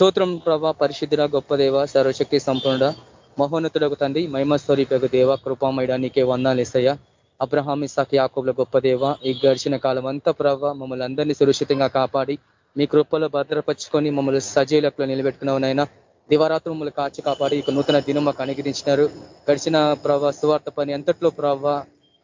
స్తోత్రం ప్రభా పరిశుద్ధిర గొప్ప దేవ సర్వశక్తి సంపూర్ణ మహోన్నతులకు తండ్రి మహిమ స్వరూపకు దేవ కృపామయడా నీకే వందాలు ఇస్తాయా అబ్రహామి ఇసాక్ యాకోబుల గొప్ప దేవ ఈ గడిచిన కాలం అంతా ప్రభావ మమ్మల్ని అందరినీ సురక్షితంగా కాపాడి మీ కృపలో భద్రపరుచుకొని మమ్మల్ని సజీలకు నిలబెట్టుకున్నావునైనా దివారాత్రి మమ్మల్ని కాచి కాపాడి ఇక నూతన దినం మాకు అనుగ్రహించినారు. గడిచిన ప్రభావ సువార్త పని ఎంతట్లో ప్రభావ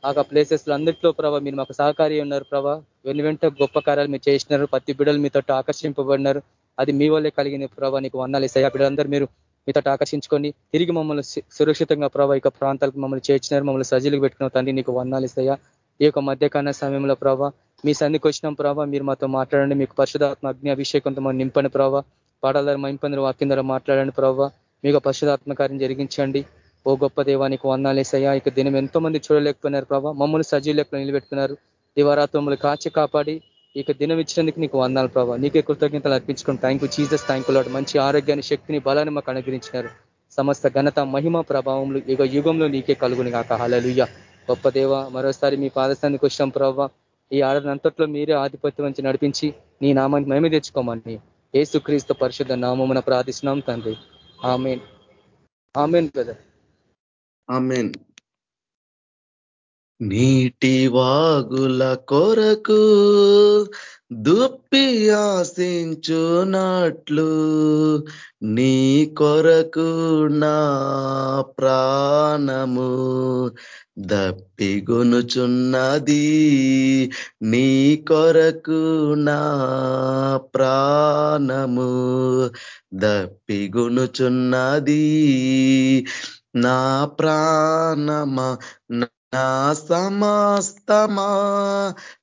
ఆ ప్లేసెస్లో అందరిలో ప్రభావ మీరు మాకు సహకారి ఉన్నారు ప్రభావ వెను వెంట గొప్ప కార్యాలు మీరు చేసినారు. ప్రతి బిడలు మీతో ఆకర్షింపబడినారు. అది మీ వల్లే కలిగిన ప్రభావ నీకు వందాలు ఇస్తాయి. బిడ్డలందరూ మీరు మీతో ఆకర్షించుకొని తిరిగి మమ్మల్ని సురక్షితంగా ప్రభావ ఇక ప్రాంతాలకు మమ్మల్ని చేర్చినారు. మమ్మల్ని సజీలకు పెట్టుకున్న తండ్రి నీకు వందాలు ఇస్తాయా? ఈ యొక్క మధ్యకాల సమయంలో ప్రభావ మీ సంధికి వచ్చిన ప్రభావ మీరు మాతో మాట్లాడండి. మీకు పరిశుధాత్మ అగ్ని అభిషేకంతో మనం నింపని ప్రభావ పాడాల మైంపంది వాక్యం ద్వారా మాట్లాడండి ప్రభావ మీకు పరిశుధాత్మ కార్యం జరిగించండి. ఓ గొప్ప దేవానికి వందాలేసయ్యా ఇక దినం ఎంతో మంది చూడలేకపోయినారు ప్రభావ మమ్మల్ని సజీవులకు నిలబెట్టుకున్నారు. దివారాత్మములు కాచి కాపాడి ఇక దినం ఇచ్చినందుకు నీకు వందాలు ప్రభావ నీకే కృతజ్ఞతలు అర్పించుకుని thank you Jesus thank Lord మంచి ఆరోగ్యాన్ని శక్తిని బలాన్ని మాకు అనుగ్రహించినారు. సమస్త ఘనత మహిమ ప్రభావంలో యుగ యుగంలో నీకే కలుగుని కాక హలలుయ్య గొప్ప దేవ మరోసారి మీ పాదస్థానికి వచ్చాం ప్రభావ ఈ ఆడని అంతట్లో మీరే ఆధిపత్యం నుంచి నడిపించి నీ నామాన్ని మేమే తెచ్చుకోమని ఏసుక్రీస్తు పరిశుద్ధ నామమున ప్రార్థిస్తున్నాం తండ్రి. ఆమెన్ ఆమెన్ బ్రదర్ ఆమెన్ నీటి వాగుల కొరకు దుప్పి ఆశించునట్లు నీ కొరకు నా ప్రాణము దప్పిగొనుచున్నది. నీ కొరకు నా ప్రాణము దప్పిగొనుచున్నది. నా ప్రాణమా నా సమస్తమా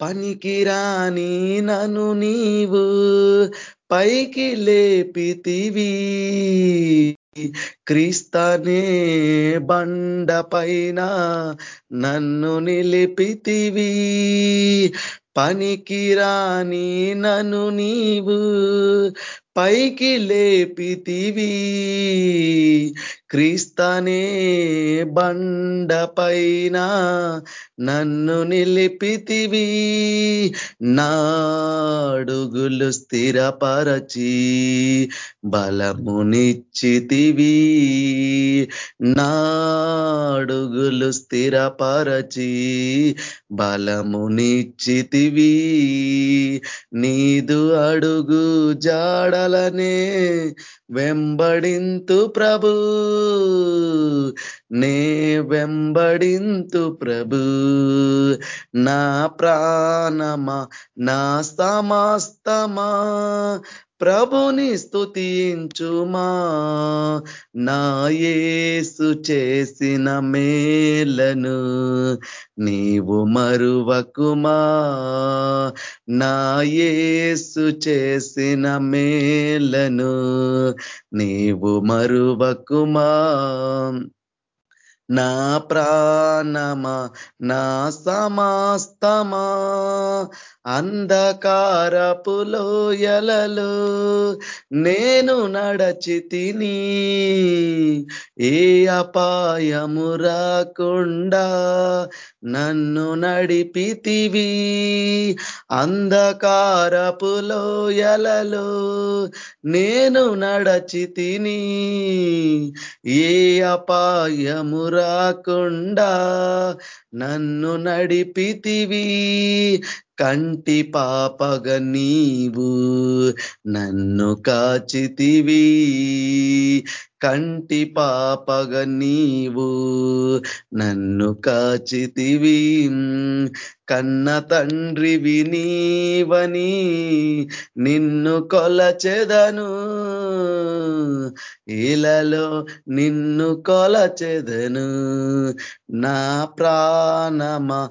పనికిరాని నను నీవు పైకి లేపితివి. క్రీస్తనే బండ పైన నన్ను నిలిపితివి. పనికిరాని నను నీవు పైకి లేపితివి. క్రీస్తనే బండ పైన నన్ను నిలిపితివి. నాడుగులు స్థిరపరచి బలమునిచ్చితివి. నాడుగులు స్థిరపరచి బలమునిచ్చితివి. నీదు అడుగు జాడలనే వెంబడింతు ప్రభు. నే వెంబడింతు ప్రభు. నా ప్రాణమా నా సమస్తమా ప్రభుని స్థుతించుమా నాయేసు చేసిన మేలను నీవు మరువకుమా? నాయేసు చేసిన మేలను నీవు మరువకుమా? నా ప్రాణమా నా సమాస్తమా అంధకారపులోయలలో నేను నడచి తిని ఏ అపాయము రాకుండా నన్ను నడిపితివి. అంధకారపులోయలలో నేను నడచి తిని ఏ అపాయము రాకుండా నన్ను నడిపితివి. కంటి పాపగ నీవు నన్ను కాచితివి. కంటి పాపగ నీవు నన్ను కాచితివి. కన్న తండ్రివి నీవని నిన్ను కొలచెదను. ఇలలో నిన్ను కొలచెదను. నా ప్రాణమా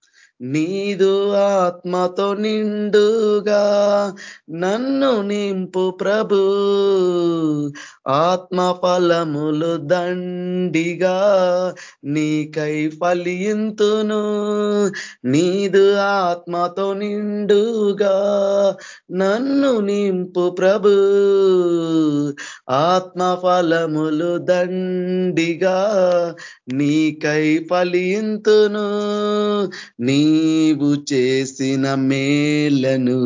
నీదు ఆత్మతో నిండుగా నన్ను నింపు ప్రభు. ఆత్మ ఫలములు దండిగా నీకై ఫలింతును. నీదు ఆత్మతో నిండుగా నన్ను నింపు ప్రభు. ఆత్మ ఫలములు దండిగా నీకై ఫలింతును. నీవు చేసిన మేలను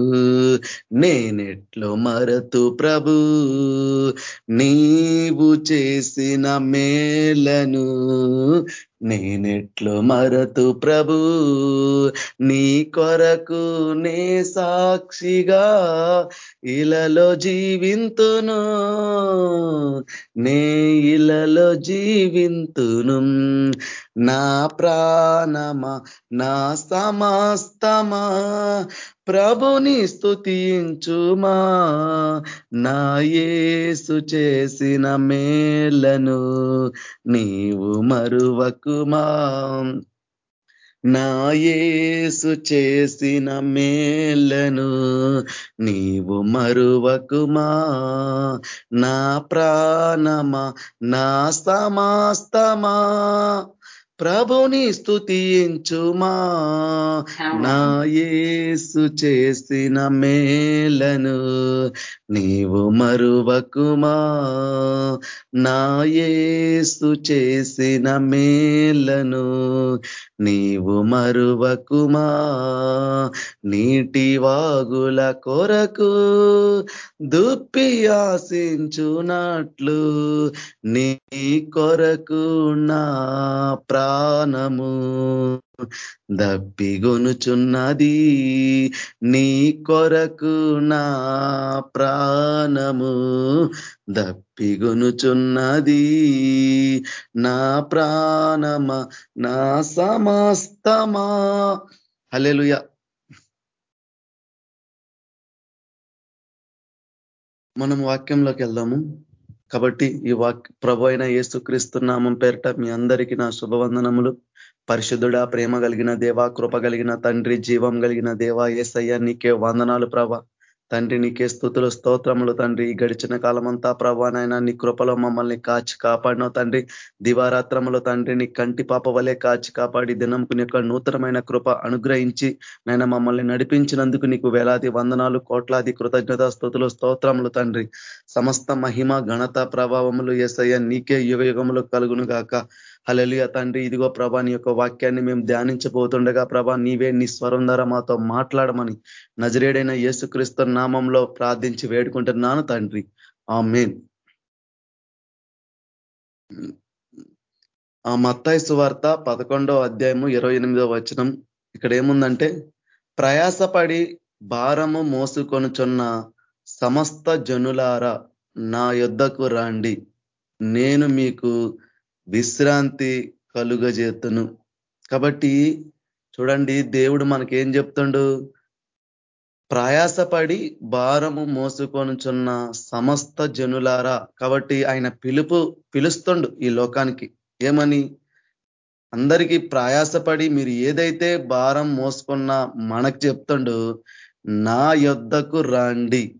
నేనెట్లు మరతు ప్రభు. నీవు చేసిన మేలను నేనెట్లు మరతు ప్రభు నీ కొరకు నే సాక్షిగా ఇలలో జీవింతును. నే ఇలలో జీవింతును. నా ప్రాణమా నా సమస్తమా ప్రభుని స్తుతించుమా. నా యేసు చేసిన మేలను నీవు మరువక నా యేసు చేసిన మేలను నీవు మరువకుమా. నా ప్రాణమా నా సమస్తమా ప్రభుని స్తుతించుమా? నా యేసు చేసిన మేలను నీవు మరువకుమా? నా యేసు చేసిన మేలను నీవు మరువకుమా? నీటి వాగుల కొరకు దుప్పి ఆశించునట్లు నీ కొరకు నా ప్రాణము దప్పిగొనుచున్నది. నీ కొరకు నా ప్రాణము దప్పిగొనుచున్నది. నా ప్రాణమ నా సమస్తమా. హలెలుయ మనం వాక్యంలోకి వెళ్దాము. కాబట్టి ఈ వాక్ ప్రభు అయిన యేసుక్రీస్తు నామం పేరిట మీ అందరికీ నా శుభవందనములు. పరిశుద్ధుడా ప్రేమ కలిగిన దేవా కృప కలిగిన తండ్రి జీవం కలిగిన దేవా ఏసయ్య నీకే వందనాలు ప్రభ. తండ్రి నీకే స్థుతులు స్తోత్రములు తండ్రి. గడిచిన కాలమంతా ప్రభానైనా నీ కృపలో మమ్మల్ని కాచి కాపాడినో తండ్రి. దివారాత్రములో తండ్రి నీ కంటి పాప వలె కాచి కాపాడి దినంకు యొక్క నూతనమైన కృప అనుగ్రహించి నైనా మమ్మల్ని నడిపించినందుకు నీకు వేలాది వందనాలు కోట్లాది కృతజ్ఞత స్థుతులు స్తోత్రములు తండ్రి. సమస్త మహిమ ఘనత ప్రభావములు ఎసయ్య నీకే యుగయుగములు కలుగును గాక హలలియ తండ్రి ఇదిగో ప్రభా నీ యొక్క వాక్యాన్ని మేము ధ్యానించబోతుండగా ప్రభా నీవే నీ స్వరం ద్వారా మాతో మాట్లాడమని నజరేడైన యేసుక్రీస్తు నామంలో ప్రార్థించి వేడుకుంటున్నాను తండ్రి. ఆ మెయిన్ ఆ మత్తాయి సువార్త పదకొండో అధ్యాయము ఇరవై ఎనిమిదో వచనం. ఇక్కడ ఏముందంటే ప్రయాసపడి భారము మోసుకొనుచున్న సమస్త జనులారా నా యుద్ధకు రాండి. నేను మీకు విశ్రాంతి కలుగజేతును. కాబట్టి చూడండి దేవుడు మనకేం చెప్తుండు? ప్రయాసపడి భారము మోసుకొనుచున్న సమస్త జనులారా కాబట్టి ఆయన పిలుపు పిలుస్తుండు ఈ లోకానికి. ఏమని? అందరికీ ప్రయాసపడి మీరు ఏదైతే భారం మోసుకున్న మనకు చెప్తుండు నా యొద్దకు రండి.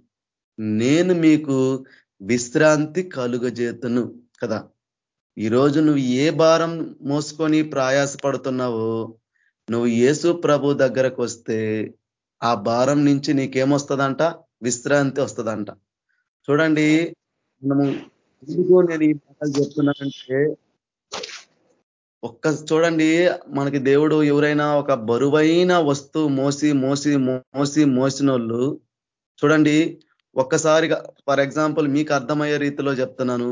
నేను మీకు విశ్రాంతి కలుగజేతును కదా. ఈరోజు నువ్వు ఏ భారం మోసుకొని ప్రయాసపడుతున్నావో నువ్వు యేసు ప్రభు దగ్గరకు వస్తే ఆ భారం నుంచి నీకేమొస్తుందంట? విశ్రాంతి వస్తుందంట. చూడండి మనము ఎందుకు నేను ఈ మాటలు చెప్తున్నానంటే ఒక్క చూడండి మనకి దేవుడు ఎవరైనా ఒక బరువైన వస్తువు మోసి మోసి మోసి మోసిన చూడండి ఒక్కసారిగా ఫర్ ఎగ్జాంపుల్ మీకు అర్థమయ్యే రీతిలో చెప్తున్నాను.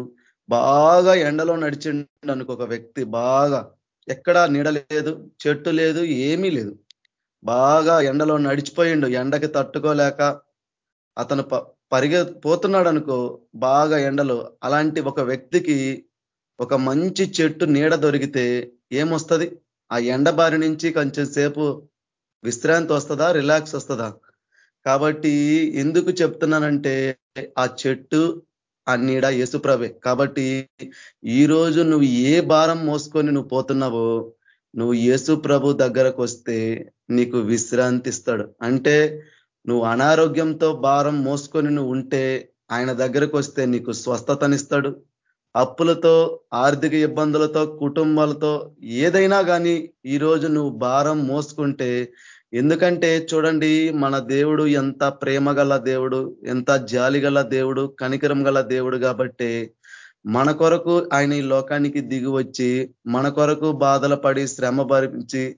బాగా ఎండలో నడిచిండు అనుకో ఒక వ్యక్తి బాగా ఎక్కడా నీడ లేదు చెట్టు లేదు ఏమీ లేదు. బాగా ఎండలో నడిచిపోయిండు ఎండకి తట్టుకోలేక అతను పరిగె పోతున్నాడు అనుకో బాగా ఎండలో. అలాంటి ఒక వ్యక్తికి ఒక మంచి చెట్టు నీడ దొరికితే ఏమొస్తుంది? ఆ ఎండ బారి నుంచి కొంచెం సేపు విశ్రాంతి వస్తుందా రిలాక్స్ వస్తుందా? కాబట్టి ఎందుకు చెప్తున్నానంటే ఆ చెట్టు ఆ నీడ యేసుప్రభే కాబట్టి ఈరోజు నువ్వు ఏ భారం మోసుకొని నువ్వు పోతున్నావో నువ్వు యేసు ప్రభు దగ్గరకు వస్తే నీకు విశ్రాంతి ఇస్తాడు. అంటే నువ్వు అనారోగ్యంతో భారం మోసుకొని నువ్వు ఉంటే ఆయన దగ్గరకు వస్తే నీకు స్వస్థతనిస్తాడు. అప్పులతో ఆర్థిక ఇబ్బందులతో కుటుంబాలతో ఏదైనా కానీ ఈరోజు నువ్వు భారం మోసుకుంటే ఎందుకంటే చూడండి మన దేవుడు ఎంత ప్రేమ దేవుడు ఎంత జాలి దేవుడు కనికరం గల దేవుడు కాబట్టి మన కొరకు ఆయన ఈ లోకానికి దిగివచ్చి మన కొరకు బాధలు పడి శ్రమ భరించి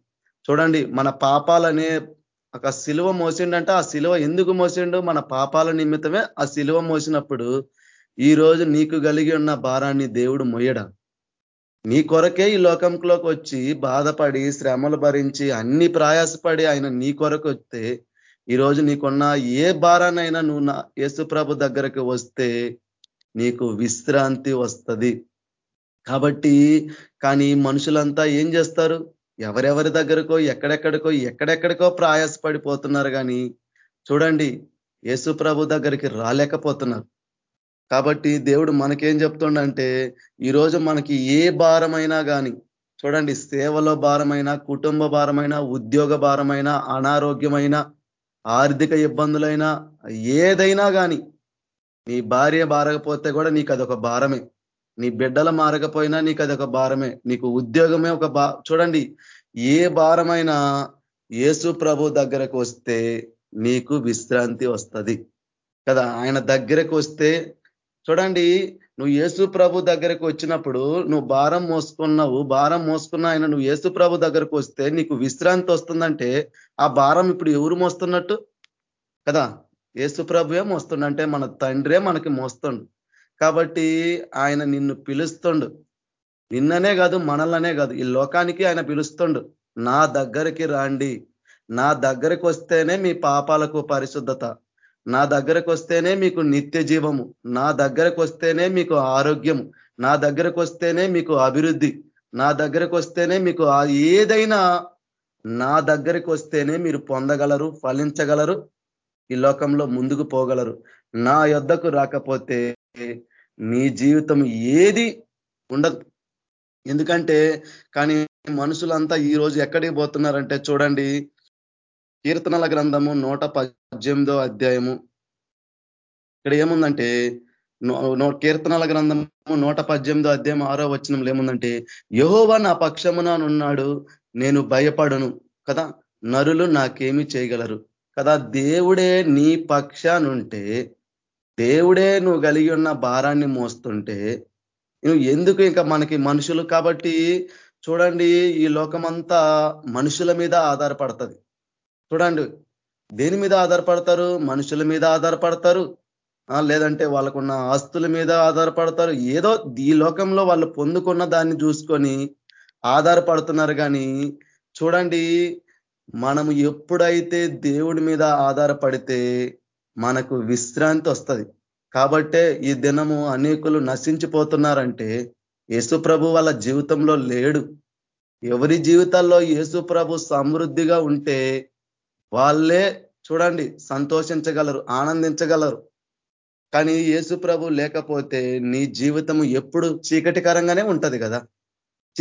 చూడండి మన పాపాలనే ఒక శిలువ మోసిండంటే ఆ శిలువ ఎందుకు మోసిండు? మన పాపాల నిమిత్తమే ఆ శిలువ మోసినప్పుడు ఈ రోజు నీకు కలిగి ఉన్న భారాన్ని దేవుడు మొయ్యడం నీ కొరకే ఈ లోకంలోకి వచ్చి బాధపడి శ్రమలు భరించి అన్ని ప్రయాసపడి ఆయన నీ కొరకు వస్తే ఈరోజు నీకున్న ఏ భారానైనా నువ్వు నా యేసుప్రభు దగ్గరకు వస్తే నీకు విశ్రాంతి వస్తుంది. కాబట్టి కానీ మనుషులంతా ఏం చేస్తారు? ఎవరెవరి దగ్గరకో ఎక్కడెక్కడికో ఎక్కడెక్కడికో ప్రయాసపడిపోతున్నారు కానీ చూడండి యేసు ప్రభు దగ్గరికి రాలేకపోతున్నారు. కాబట్టి దేవుడు మనకేం చెప్తుండంటే ఈరోజు మనకి ఏ భారమైనా కానీ చూడండి సేవలో భారమైన కుటుంబ భారమైన ఉద్యోగ భారమైన అనారోగ్యమైన ఆర్థిక ఇబ్బందులైనా ఏదైనా కానీ నీ భార్య బారకపోతే కూడా నీకు అదొక భారమే. నీ బిడ్డల మారకపోయినా నీకు అదొక భారమే. నీకు ఉద్యోగమే ఒక బా చూడండి ఏ భారమైనా యేసు ప్రభు దగ్గరకు వస్తే నీకు విశ్రాంతి వస్తుంది. కదా ఆయన దగ్గరకు వస్తే చూడండి నువ్వు యేసు ప్రభు దగ్గరకు వచ్చినప్పుడు నువ్వు భారం మోసుకున్నావు. భారం మోసుకున్న ఆయన నువ్వు యేసు ప్రభు దగ్గరకు వస్తే నీకు విశ్రాంతి వస్తుందంటే ఆ భారం ఇప్పుడు ఎవరు మోస్తున్నట్టు? కదా? యేసు ప్రభువే మోస్తుండంటే మన తండ్రే మనకి మోస్తుండు. కాబట్టి ఆయన నిన్ను పిలుస్తుండు. నిన్ననే కాదు మనలనే కాదు. ఈ లోకానికి ఆయన పిలుస్తుండు. నా దగ్గరికి రాండి. నా దగ్గరికి వస్తేనే మీ పాపాలకు పరిశుద్ధత. నా దగ్గరకు వస్తేనే మీకు నిత్య జీవము నా దగ్గరకు వస్తేనే మీకు ఆరోగ్యము నా దగ్గరకు వస్తేనే మీకు అభివృద్ధి నా దగ్గరకు వస్తేనే మీకు ఏదైనా నా దగ్గరికి వస్తేనే మీరు పొందగలరు ఫలించగలరు ఈ లోకంలో ముందుకు పోగలరు. నా యొద్దకు రాకపోతే నీ జీవితం ఏది ఉండదు. ఎందుకంటే కానీ మనుషులంతా ఈ రోజు ఎక్కడికి పోతున్నారంటే చూడండి కీర్తనల గ్రంథము నూట పద్దెనిమిదో అధ్యాయము. ఇక్కడ ఏముందంటే కీర్తనల గ్రంథము నూట పద్దెనిమిదో అధ్యాయం ఆరో వచనంలో ఏముందంటే యహోవా నా పక్షమునానున్నాడు నేను భయపడను కదా? నరులు నాకేమి చేయగలరు? కదా? దేవుడే నీ పక్షానుంటే దేవుడే నువ్వు కలిగి ఉన్న భారాన్ని మోస్తుంటే నువ్వు ఎందుకు ఇంకా మనకి మనుషులు కాబట్టి చూడండి ఈ లోకమంతా మనుషుల మీద ఆధారపడుతుంది. చూడండి దేని మీద ఆధారపడతారు? మనుషుల మీద ఆధారపడతారు? లేదంటే వాళ్ళకున్న ఆస్తుల మీద ఆధారపడతారు? ఏదో ఈ లోకంలో వాళ్ళు పొందుకున్న దాన్ని చూసుకొని ఆధారపడుతున్నారు కానీ చూడండి మనము ఎప్పుడైతే దేవుడి మీద ఆధారపడితే మనకు విశ్రాంతి వస్తుంది. కాబట్టే ఈ దినము అనేకులు నశించిపోతున్నారంటే యేసు ప్రభు వాళ్ళ జీవితంలో లేడు. ఎవరి జీవితాల్లో యేసు ప్రభు సమృద్ధిగా ఉంటే వాళ్ళే చూడండి సంతోషించగలరు ఆనందించగలరు. కానీ యేసు ప్రభు లేకపోతే నీ జీవితం ఎప్పుడు చీకటికరంగానే ఉంటది కదా.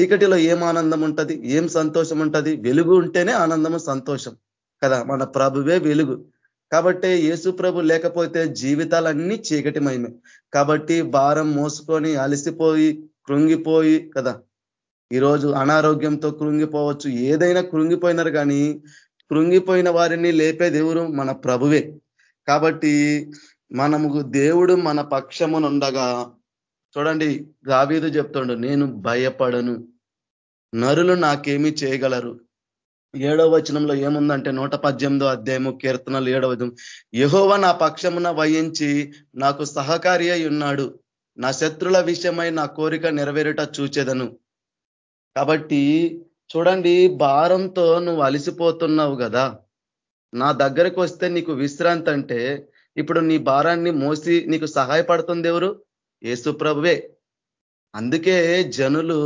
చీకటిలో ఏం ఆనందం ఉంటది ఏం సంతోషం ఉంటది? వెలుగు ఉంటేనే ఆనందము సంతోషం కదా. మన ప్రభువే వెలుగు. కాబట్టి యేసు ప్రభు లేకపోతే జీవితాలన్నీ చీకటిమయమే. కాబట్టి భారం మోసుకొని అలసిపోయి కృంగిపోయి కదా. ఈరోజు అనారోగ్యంతో కృంగిపోవచ్చు ఏదైనా కృంగిపోయినారు కానీ కృంగిపోయిన వారిని లేపే దేవుడు మన ప్రభువే. కాబట్టి మనము దేవుడు మన పక్షమునుండగా చూడండి దావీదు చెప్తుండు నేను భయపడను. నరులు నాకేమి చేయగలరు. ఏడవ వచనంలో ఏముందంటే నూట పద్దెనిమిదో అధ్యాయము కీర్తనలు ఏడవ యహోవ నా పక్షమున వహించి నాకు సహకారి ఉన్నాడు. నా శత్రుల విషయమై నా కోరిక నెరవేరుట చూచేదను. కాబట్టి చూడండి భారంతో నువ్వు అలిసిపోతున్నావు కదా నా దగ్గరకు వస్తే నీకు విశ్రాంతి అంటే ఇప్పుడు నీ భారాన్ని మోసి నీకు సహాయపడుతుంది ఎవరు? ఏసుప్రభువే అందుకే జనులు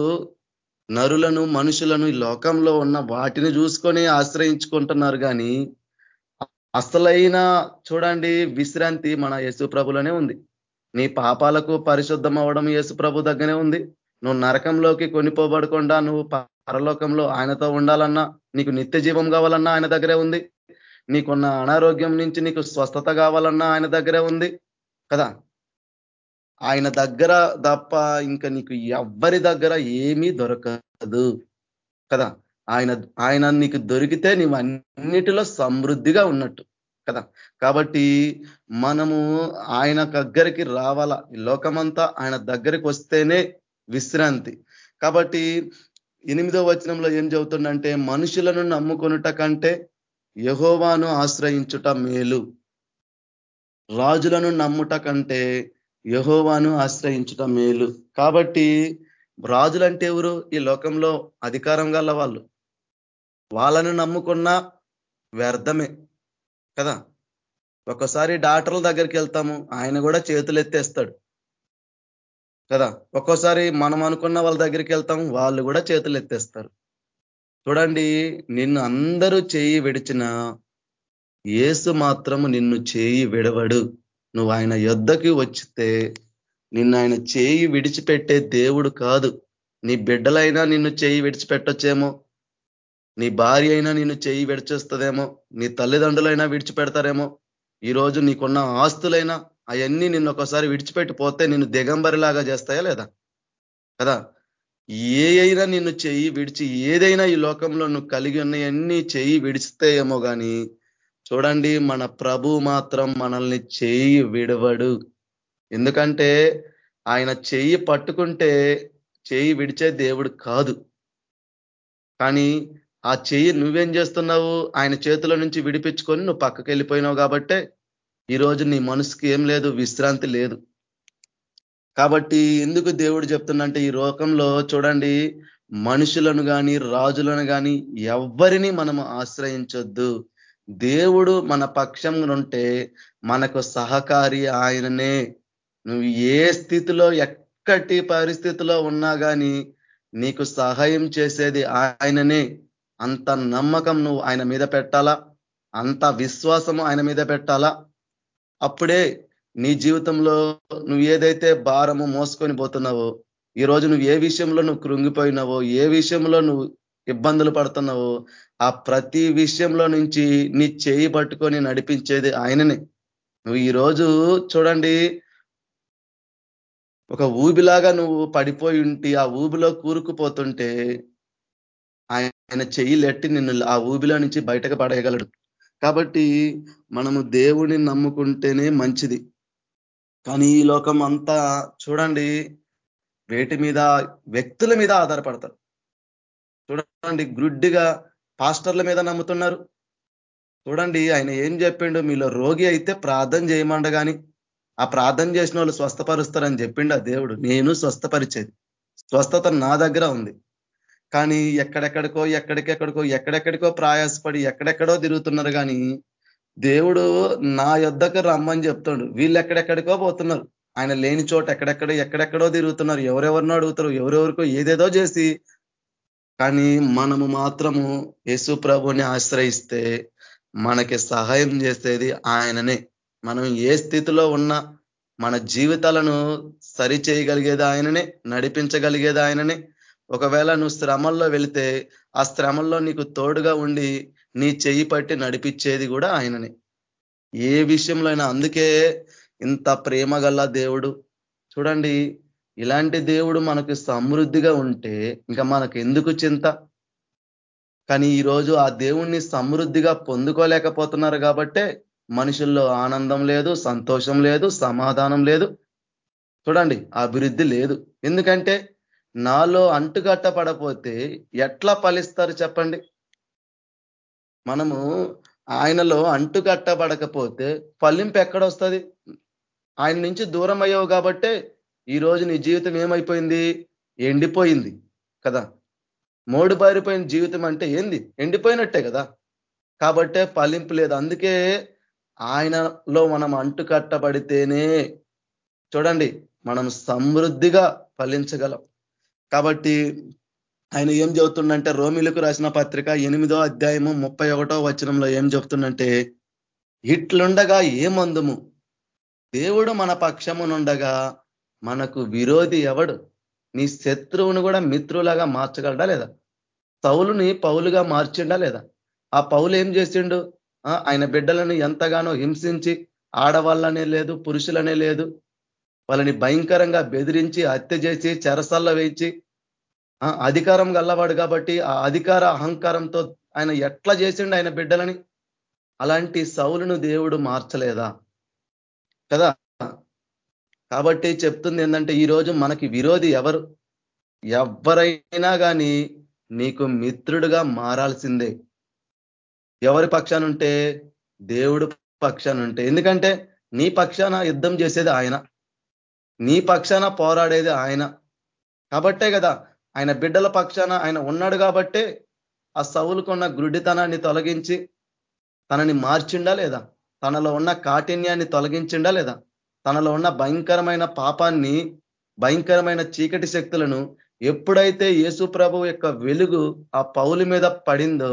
నరులను మనుషులను ఈ లోకంలో ఉన్న వాటిని చూసుకొని ఆశ్రయించుకుంటున్నారు కానీ అసలైన చూడండి విశ్రాంతి మన యేసు ప్రభులోనే ఉంది. నీ పాపాలకు పరిశుద్ధం అవ్వడం యేసు దగ్గరనే ఉంది. నువ్వు నరకంలోకి కొనిపోబడకుండా నువ్వు పరలోకంలో ఆయనతో ఉండాలన్నా నీకు నిత్య జీవం కావాలన్నా ఆయన దగ్గరే ఉంది. నీకున్న అనారోగ్యం నుంచి నీకు స్వస్థత కావాలన్నా ఆయన దగ్గరే ఉంది కదా. ఆయన దగ్గర తప్ప ఇంకా నీకు ఎవ్వరి దగ్గర ఏమీ దొరకదు కదా. ఆయన ఆయన నీకు దొరికితే నీవు అన్నిటిలో సమృద్ధిగా ఉన్నట్టు కదా. కాబట్టి మనము ఆయన దగ్గరికి రావాల? లోకమంతా ఆయన దగ్గరికి వస్తేనే విశ్రాంతి. కాబట్టి ఎనిమిదో వచనంలో ఏం చెబుతుందంటే మనుషులను నమ్ముకొనుట కంటే యహోవాను ఆశ్రయించుట మేలు. రాజులను నమ్ముట కంటే యహోవాను ఆశ్రయించుట మేలు. కాబట్టి రాజులంటే ఎవరు? ఈ లోకంలో అధికారం గల వాళ్ళు. వాళ్ళను నమ్ముకున్న వ్యర్థమే కదా? ఒకసారి డాక్టర్ల దగ్గరికి వెళ్తాము ఆయన కూడా చేతులు ఎత్తేస్తాడు కదా? ఒక్కోసారి మనం అనుకున్న వాళ్ళ దగ్గరికి వెళ్తాం వాళ్ళు కూడా చేతులు ఎత్తేస్తారు. చూడండి నిన్ను అందరూ చేయి విడిచిన ఏసు మాత్రము నిన్ను చేయి విడవడు. నువ్వు ఆయన యుద్ధకి వచ్చితే నిన్ను ఆయన చేయి విడిచిపెట్టే దేవుడు కాదు. నీ బిడ్డలైనా నిన్ను చేయి విడిచిపెట్టొచ్చేమో? నీ భార్య అయినా నిన్ను చేయి విడిచేస్తుందేమో నీ తల్లిదండ్రులైనా విడిచిపెడతారేమో? ఈరోజు నీకున్న ఆస్తులైనా అవన్నీ నిన్ను ఒకసారి విడిచిపెట్టిపోతే నిన్ను దిగంబరిలాగా చేస్తాయా లేదా? కదా? ఏ అయినా నిన్ను చెయ్యి విడిచి ఏదైనా ఈ లోకంలో నువ్వు కలిగి ఉన్నాయన్నీ చెయ్యి విడిచితేయేమో కానీ చూడండి మన ప్రభు మాత్రం మనల్ని చెయ్యి విడవడు. ఎందుకంటే ఆయన చెయ్యి పట్టుకుంటే చెయ్యి విడిచే దేవుడు కాదు. కానీ ఆ చెయ్యి నువ్వేం చేస్తున్నావు? ఆయన చేతుల నుంచి విడిపించుకొని నువ్వు పక్కకి వెళ్ళిపోయినావు కాబట్టే ఈరోజు నీ మనసుకి ఏం లేదు విశ్రాంతి లేదు. కాబట్టి ఎందుకు దేవుడు చెప్తుందంటే ఈ లోకంలో చూడండి మనుషులను కానీ రాజులను కానీ ఎవ్వరిని మనము ఆశ్రయించొద్దు. దేవుడు మన పక్షంగా ఉంటే మనకు సహకారి ఆయననే. నువ్వు ఏ స్థితిలో ఎక్కటి పరిస్థితిలో ఉన్నా కానీ నీకు సహాయం చేసేది ఆయననే. అంత నమ్మకం నువ్వు ఆయన మీద పెట్టాలా? అంత విశ్వాసము ఆయన మీద పెట్టాలా? అప్పుడే నీ జీవితంలో నువ్వు ఏదైతే భారము మోసుకొని పోతున్నావో ఈరోజు నువ్వు ఏ విషయంలో నువ్వు కృంగిపోయినావో ఏ విషయంలో నువ్వు ఇబ్బందులు పడుతున్నావో ఆ ప్రతి విషయంలో నుంచి నీ చేయి పట్టుకొని నడిపించేది ఆయననే. నువ్వు ఈరోజు చూడండి ఒక ఊబిలాగా నువ్వు పడిపోయి ఉంటే ఆ ఊబిలో కూరుకుపోతుంటే ఆయన చెయ్యి లెట్టి నిన్ను ఆ ఊబిలో నుంచి బయటకు పడేయగలడు. కాబట్టి మనము దేవుడిని నమ్ముకుంటేనే మంచిది. కానీ ఈ లోకం అంతా చూడండి వేటి మీద వ్యక్తుల మీద ఆధారపడతారు. చూడండి గ్రుడ్డిగా పాస్టర్ల మీద నమ్ముతున్నారు. చూడండి ఆయన ఏం చెప్పిండు? మీలో రోగి అయితే ప్రార్థన చేయమండ కానీ ఆ ప్రార్థన చేసిన వాళ్ళు స్వస్థపరుస్తారని చెప్పిండు ఆ దేవుడు. నేను స్వస్థపరిచేది. స్వస్థత నా దగ్గర ఉంది. కానీ ఎక్కడెక్కడికో ఎక్కడికెక్కడికో ఎక్కడెక్కడికో ప్రయాసపడి ఎక్కడెక్కడో తిరుగుతున్నారు కానీ దేవుడు నా యొద్దకు రమ్మని చెప్తాడు. వీళ్ళు ఎక్కడెక్కడికో పోతున్నారు. ఆయన లేని చోట ఎక్కడెక్కడ ఎక్కడెక్కడో తిరుగుతున్నారు. ఎవరెవరినో అడుగుతారు ఎవరెవరికో ఏదేదో చేసి. కానీ మనము మాత్రము యేసు ప్రభుని ఆశ్రయిస్తే మనకి సహాయం చేసేది ఆయననే. మనం ఏ స్థితిలో ఉన్నా మన జీవితాలను సరి చేయగలిగేది ఆయననే నడిపించగలిగేది ఆయననే. ఒకవేళ నువ్వు శ్రమల్లో వెళితే ఆ శ్రమల్లో నీకు తోడుగా ఉండి నీ చెయ్యి పట్టి నడిపించేది కూడా ఆయననే. ఏ విషయంలో అయినా అందుకే ఇంత ప్రేమ గల దేవుడు. చూడండి ఇలాంటి దేవుడు మనకు సమృద్ధిగా ఉంటే ఇంకా మనకు ఎందుకు చింత? కానీ ఈరోజు ఆ దేవుణ్ణి సమృద్ధిగా పొందుకోలేకపోతున్నారు కాబట్టే మనుషుల్లో ఆనందం లేదు సంతోషం లేదు సమాధానం లేదు. చూడండి అభివృద్ధి లేదు. ఎందుకంటే నాలో అంటుకట్టపడపోతే ఎట్లా ఫలిస్తారు చెప్పండి? మనము ఆయనలో అంటుకట్టబడకపోతే ఫలింపు ఎక్కడొస్తుంది? ఆయన నుంచి దూరం అయ్యావు కాబట్టే ఈరోజు నీ జీవితం ఏమైపోయింది? ఎండిపోయింది కదా. మోడు బారిపోయిన జీవితం అంటే ఏంది? ఎండిపోయినట్టే కదా. కాబట్టే ఫలింపు లేదు. అందుకే ఆయనలో మనం అంటుకట్టబడితేనే చూడండి మనం సమృద్ధిగా ఫలించగలం. కాబట్టి ఆయన ఏం చెబుతుండంటే రోమిలకు రాసిన పత్రిక ఎనిమిదో అధ్యాయము ముప్పై ఒకటో వచనంలో ఏం చెబుతుండంటే ఇట్లుండగా ఏమందుము దేవుడు మన పక్షమునుండగా మనకు విరోధి ఎవడు? నీ శత్రువును కూడా మిత్రులాగా మార్చగలడా లేదా? పౌలుని పౌలుగా మార్చిండా లేదా? ఆ పౌలు ఏం చేసిండు? ఆయన బిడ్డలను ఎంతగానో హింసించి ఆడవాళ్ళనే లేదు పురుషులనే లేదు వాళ్ళని భయంకరంగా బెదిరించి హత్య చేసి చెరసల్ల వేయించి అధికారం గల్లవాడు కాబట్టి ఆ అధికార అహంకారంతో ఆయన ఎట్లా చేసిండు ఆయన బిడ్డలని? అలాంటి సౌలును దేవుడు మార్చలేదా? కదా? కాబట్టి చెప్తుంది ఏంటంటే ఈరోజు మనకి విరోధి ఎవరు? ఎవరైనా కానీ నీకు మిత్రుడుగా మారాల్సిందే. ఎవరి పక్షానుంటే? దేవుడు పక్షానుంటే. ఎందుకంటే నీ పక్షాన యుద్ధం చేసేది ఆయన. నీ పక్షాన పోరాడేది ఆయన. కాబట్టే కదా ఆయన బిడ్డల పక్షాన ఆయన ఉన్నాడు కాబట్టే ఆ సవులుకున్న గుడ్డితనాన్ని తొలగించి తనని మార్చిండా లేదా? తనలో ఉన్న కాఠిన్యాన్ని తొలగించిండా లేదా? తనలో ఉన్న భయంకరమైన పాపాన్ని భయంకరమైన చీకటి శక్తులను ఎప్పుడైతే యేసు ప్రభు యొక్క వెలుగు ఆ పౌలు మీద పడిందో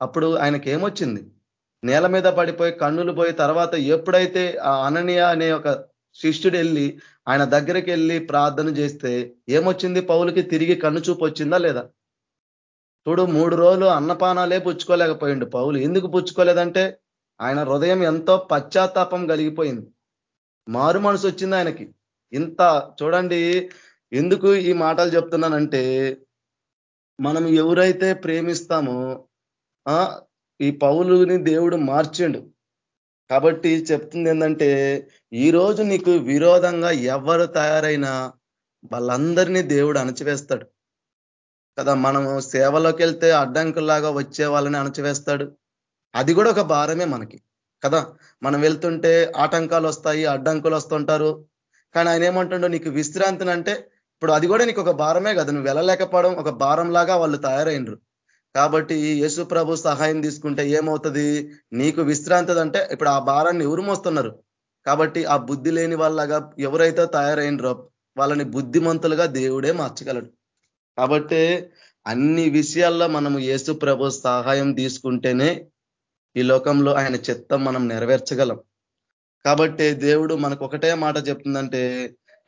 అప్పుడు ఆయనకి ఏమొచ్చింది నేల మీద పడిపోయి కన్నులు పోయి తర్వాత ఎప్పుడైతే ఆ అననీయ అనే ఒక శిష్యుడు వెళ్ళి ఆయన దగ్గరికి వెళ్ళి ప్రార్థన చేస్తే ఏమొచ్చింది పౌలకి? తిరిగి కన్ను చూపు వచ్చిందా లేదా? చూడు మూడు రోజులు అన్నపానాలే పుచ్చుకోలేకపోయిండు పౌలు. ఎందుకు పుచ్చుకోలేదంటే ఆయన హృదయం ఎంతో పశ్చాత్తాపం కలిగిపోయింది. మారు మనసు వచ్చింది ఆయనకి. ఇంత చూడండి ఎందుకు ఈ మాటలు చెప్తున్నానంటే మనం ఎవరైతే ప్రేమిస్తామో ఈ పౌలుని దేవుడు మార్చిండు. కాబట్టి చెప్తుంది ఏంటంటే ఈరోజు నీకు విరోధంగా ఎవరు తయారైనా వాళ్ళందరినీ దేవుడు అణచివేస్తాడు. కదా మనము సేవలోకి వెళ్తే అడ్డంకుల్లాగా వచ్చే వాళ్ళని అణచివేస్తాడు. అది కూడా ఒక భారమే మనకి. కదా మనం వెళ్తుంటే ఆటంకాలు వస్తాయి అడ్డంకులు వస్తుంటారు. కానీ ఆయన ఏమంటుండో నీకు విశ్రాంతిని అంటే ఇప్పుడు అది కూడా నీకు ఒక భారమే కదా నువ్వు వెళ్ళలేకపోవడం ఒక భారం లాగా వాళ్ళు తయారైనరు. కాబట్టి యేసు ప్రభు సహాయం తీసుకుంటే ఏమవుతుంది? నీకు విశ్రాంతి అంటే ఇప్పుడు ఆ భారాన్ని ఎవరు మోస్తున్నారు? కాబట్టి ఆ బుద్ధి లేని వాళ్ళగా ఎవరైతే తయారైనరో వాళ్ళని బుద్ధిమంతులుగా దేవుడే మార్చగలడు. కాబట్టి అన్ని విషయాల్లో మనము యేసు ప్రభు సహాయం తీసుకుంటేనే ఈ లోకంలో ఆయన చిత్తం మనం నెరవేర్చగలం. కాబట్టి దేవుడు మనకు ఒకటే మాట చెప్తుందంటే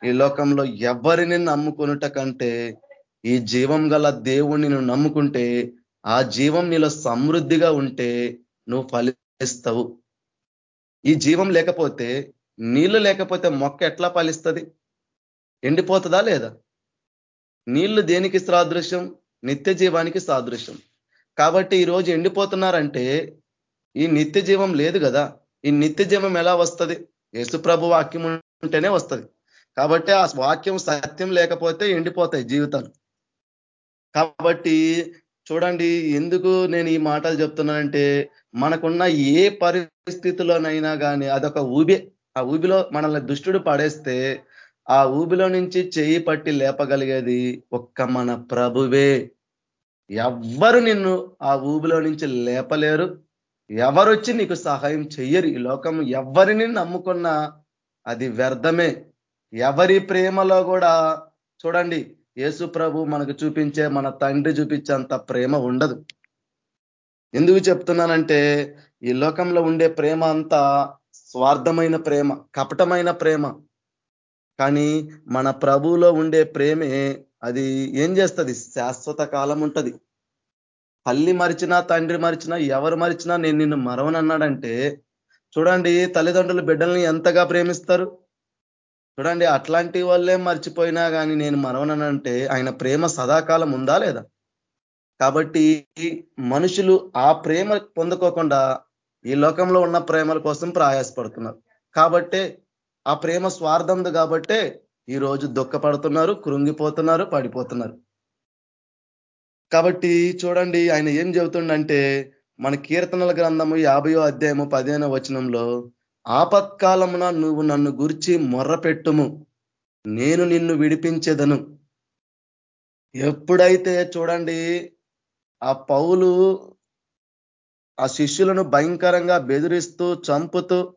ఈ లోకంలో ఎవరిని నమ్ముకునుట కంటే ఈ జీవం గల దేవుణ్ణి నువ్వు నమ్ముకుంటే ఆ జీవం నీలో సమృద్ధిగా ఉంటే నువ్వు ఫలిస్తావు. ఈ జీవం లేకపోతే నీళ్ళు లేకపోతే మొక్క ఎట్లా ఫలిస్తుంది? ఎండిపోతుందా లేదా? నీళ్ళు దేనికి సాదృశ్యం? నిత్య జీవానికి సాదృశ్యం. కాబట్టి ఈరోజు ఎండిపోతున్నారంటే ఈ నిత్య జీవం లేదు కదా. ఈ నిత్య జీవం ఎలా వస్తుంది? యేసుప్రభు వాక్యం ఉంటేనే వస్తుంది. కాబట్టి ఆ వాక్యం సత్యం లేకపోతే ఎండిపోతాయి జీవితాలు. కాబట్టి చూడండి ఎందుకు నేను ఈ మాటలు చెప్తున్నానంటే మనకున్న ఏ పరిస్థితిలోనైనా కానీ అదొక ఊబి ఆ ఊబిలో మనల్ని దుష్టుడు పడేస్తే ఆ ఊబిలో నుంచి చేయి పట్టి లేపగలిగేది ఒక్క మన ప్రభువే. ఎవ్వరు నిన్ను ఆ ఊబిలో నుంచి లేపలేరు. ఎవరొచ్చి నీకు సహాయం చెయ్యరు. ఈ లోకం ఎవరిని నమ్ముకున్నా అది వ్యర్థమే. ఎవరి ప్రేమలో కూడా చూడండి యేసు ప్రభు మనకు చూపించే మన తండ్రి చూపించేంత ప్రేమ ఉండదు. ఎందుకు చెప్తున్నానంటే ఈ లోకంలో ఉండే ప్రేమ అంతా స్వార్థమైన ప్రేమ కపటమైన ప్రేమ. కానీ మన ప్రభువులో ఉండే ప్రేమే అది ఏం చేస్తుంది? శాశ్వత కాలం ఉంటుంది. తల్లి మరిచినా తండ్రి మరిచినా ఎవరు మరిచినా నేను నిన్ను మరవనన్నాడంటే చూడండి తల్లిదండ్రులు బిడ్డల్ని ఎంతగా ప్రేమిస్తారు? చూడండి అట్లాంటి వాళ్ళే మర్చిపోయినా కానీ నేను మరవనంటే ఆయన ప్రేమ సదాకాలం ఉందా లేదా? కాబట్టి మనుషులు ఆ ప్రేమ పొందుకోకుండా ఈ లోకంలో ఉన్న ప్రేమల కోసం ప్రయాసపడుతున్నారు. కాబట్టే ఆ ప్రేమ స్వార్థంది కాబట్టే ఈరోజు దుఃఖపడుతున్నారు కృంగిపోతున్నారు పడిపోతున్నారు. కాబట్టి చూడండి ఆయన ఏం చెబుతుండంటే మన కీర్తనల గ్రంథము యాభయో అధ్యాయము పదిహేనో వచనంలో ఆపత్కాలమున నువ్వు నన్ను గురించి మొర్రపెట్టుము. నేను నిన్ను విడిపించేదను. ఎప్పుడైతే చూడండి ఆ పౌలు ఆ శిష్యులను భయంకరంగా బెదిరిస్తూ చంపుతూ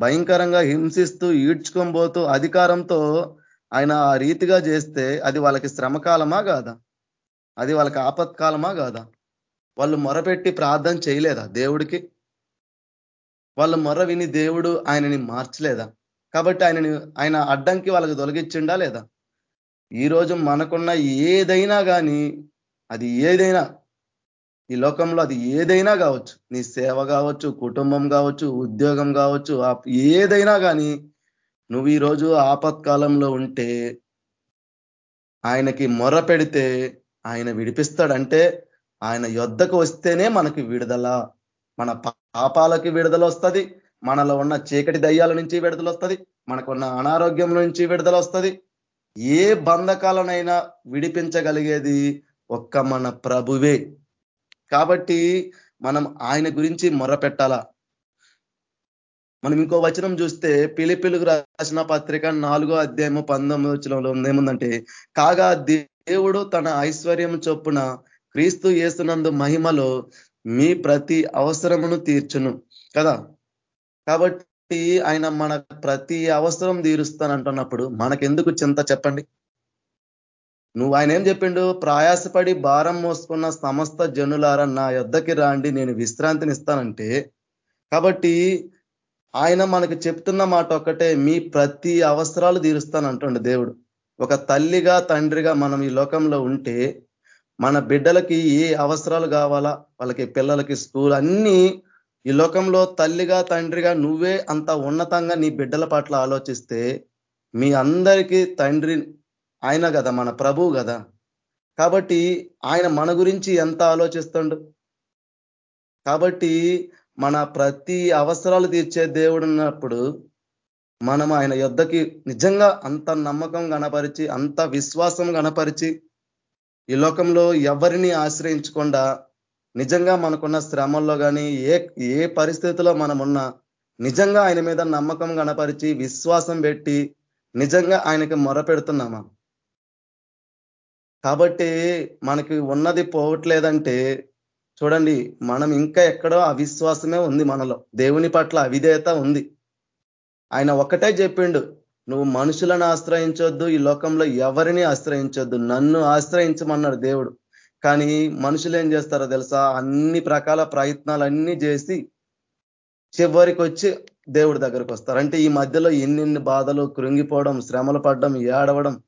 భయంకరంగా హింసిస్తూ ఈడ్చుకొని పోతూ అధికారంతో ఆయన ఆ రీతిగా చేస్తే అది వాళ్ళకి శ్రమకాలమా కాదా? అది వాళ్ళకి ఆపత్కాలమా కాదా? వాళ్ళు మొరపెట్టి ప్రార్థన చేయలేదా దేవుడికి? వాళ్ళ మొర విని దేవుడు ఆయనని మార్చలేదా? కాబట్టి ఆయనని ఆయన అడ్డంకి వాళ్ళకి తొలగించిండా లేదా? ఈరోజు మనకున్న ఏదైనా కానీ అది ఏదైనా ఈ లోకంలో అది ఏదైనా కావచ్చు. నీ సేవ కావచ్చు కుటుంబం కావచ్చు ఉద్యోగం కావచ్చు ఏదైనా కానీ నువ్వు ఈరోజు ఆపత్కాలంలో ఉంటే ఆయనకి మొర పెడితే ఆయన విడిపిస్తాడంటే ఆయన యొద్దకు వస్తేనే మనకి విడుదల. మన పాపాలకి విడుదల వస్తుంది మనలో ఉన్న చీకటి దయ్యాల నుంచి విడుదల వస్తుంది మనకున్న అనారోగ్యం నుంచి విడుదల వస్తుంది ఏ బంధకాలనైనా విడిపించగలిగేది ఒక్క మన ప్రభువే. కాబట్టి మనం ఆయన గురించి మొరపెట్టాలా? మనం ఇంకో వచనం చూస్తే పిలిపిలుగు రాసిన పత్రిక నాలుగో అధ్యాయము పంతొమ్మిది వచనంలో ఏముందంటే కాగా దేవుడు తన ఐశ్వర్యం చొప్పున క్రీస్తు యేసునందు మహిమలో మీ ప్రతి అవసరమును తీర్చును కదా? కాబట్టి ఆయన మన ప్రతి అవసరం తీరుస్తానంటున్నప్పుడు మనకెందుకు చింత చెప్పండి? నువ్వు ఆయన ఏం చెప్పిండు? ప్రయాసపడి భారం మోసుకున్న సమస్త జనులారా నా యొద్దకి రాండి నేను విశ్రాంతిని ఇస్తానంటే కాబట్టి ఆయన మనకు చెప్తున్న మాట ఒక్కటే మీ ప్రతి అవసరాలు తీరుస్తానంటుండే దేవుడు. ఒక తల్లిగా తండ్రిగా మనం ఈ లోకంలో ఉంటే మన బిడ్డలకి ఏ అవసరాలు కావాలా? వాళ్ళకి పిల్లలకి స్కూల్ అన్నీ ఈ లోకంలో తల్లిగా తండ్రిగా నువ్వే అంత ఉన్నతంగా నీ బిడ్డల పట్ల ఆలోచిస్తే మీ అందరికీ తండ్రి ఆయన కదా మన ప్రభువు కదా. కాబట్టి ఆయన మన గురించి ఎంత ఆలోచిస్తుండు? కాబట్టి మన ప్రతి అవసరాలు తీర్చే దేవుడు ఉన్నప్పుడు మనం ఆయన యుద్ధకి నిజంగా అంత నమ్మకం కనపరిచి అంత విశ్వాసం కనపరిచి ఈ లోకంలో ఎవరిని ఆశ్రయించకుండా నిజంగా మనకున్న శ్రమల్లో కానీ ఏ ఏ పరిస్థితిలో మనమున్నా నిజంగా ఆయన మీద నమ్మకం కనపరిచి విశ్వాసం పెట్టి నిజంగా ఆయనకి మొర పెడుతున్నామా కాబట్టి మనకి ఉన్నది పోవట్లేదంటే చూడండి మనం ఇంకా ఎక్కడో అవిశ్వాసమే ఉంది మనలో. దేవుని పట్ల అవిధేయత ఉంది. ఆయన ఒక్కటే చెప్పిండు నువ్వు మనుషులను ఆశ్రయించొద్దు ఈ లోకంలో ఎవరిని ఆశ్రయించొద్దు. నన్ను ఆశ్రయించమన్నాడు దేవుడు. కానీ మనుషులు ఏం చేస్తారో తెలుసా? అన్ని ప్రకాల ప్రయత్నాలన్నీ చేసి చివరికి వచ్చి దేవుడి దగ్గరకు వస్తారు. అంటే ఈ మధ్యలో ఎన్నెన్ని బాధలు కృంగిపోవడం శ్రమలు పడడం ఏడవడం.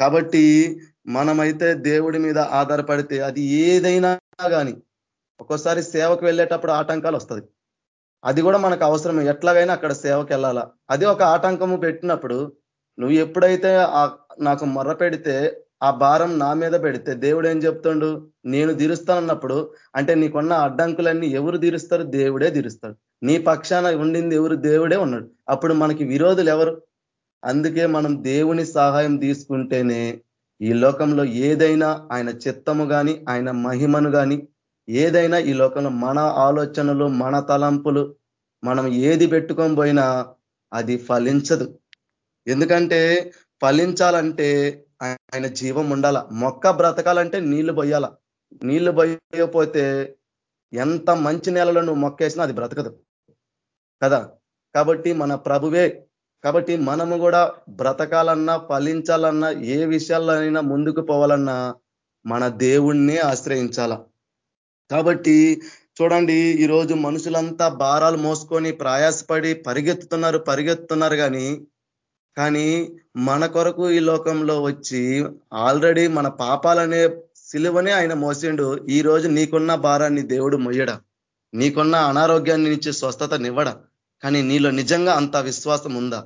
కాబట్టి మనమైతే దేవుడి మీద ఆధారపడితే అది ఏదైనా కానీ ఒక్కోసారి సేవకు వెళ్ళేటప్పుడు ఆటంకాలు వస్తుంది. అది కూడా మనకు అవసరం ఎట్లాగైనా అక్కడ సేవకి వెళ్ళాలా అది ఒక ఆటంకము పెట్టినప్పుడు నువ్వు ఎప్పుడైతే నాకు మొర్ర పెడితే ఆ భారం నా మీద పెడితే దేవుడు ఏం చెప్తుండు? నేను తీరుస్తానన్నప్పుడు అంటే నీకున్న అడ్డంకులన్నీ ఎవరు తీరుస్తారు? దేవుడే తీరుస్తాడు. నీ పక్షాన ఉండింది ఎవరు? దేవుడే ఉన్నాడు. అప్పుడు మనకి విరోధులు ఎవరు? అందుకే మనం దేవుని సహాయం తీసుకుంటేనే ఈ లోకంలో ఏదైనా ఆయన చిత్తము కానీ ఆయన మహిమను కానీ ఏదైనా ఈ లోకంలో మన ఆలోచనలు మన తలంపులు మనం ఏది పెట్టుకొని పోయినా అది ఫలించదు. ఎందుకంటే ఫలించాలంటే ఆయన జీవం ఉండాల. మొక్క బ్రతకాలంటే నీళ్ళు పోయాల నీళ్ళు పోయకపోతే ఎంత మంచి నేలలో నువ్వు మొక్కేసినా అది బ్రతకదు. కదా? కాబట్టి మన ప్రభువే. కాబట్టి మనము కూడా బ్రతకాలన్నా ఫలించాలన్నా ఏ విషయాల్లోనైనా ముందుకు పోవాలన్నా మన దేవుణ్ణి ఆశ్రయించాల. కాబట్టి చూడండి ఈరోజు మనుషులంతా భారాలు మోసుకొని ప్రయాసపడి పరిగెత్తుతున్నారు పరిగెత్తుతున్నారు కానీ కానీ మన కొరకు ఈ లోకంలో వచ్చి ఆల్రెడీ మన పాపాలనే సిలువనే ఆయన మోసిండు. ఈ రోజు నీకున్న భారాన్ని దేవుడు మొయ్యడ? నీకున్న అనారోగ్యాన్ని నుంచి స్వస్థతనివ్వడ కానీ నీలో నిజంగా అంత విశ్వాసం ఉందా?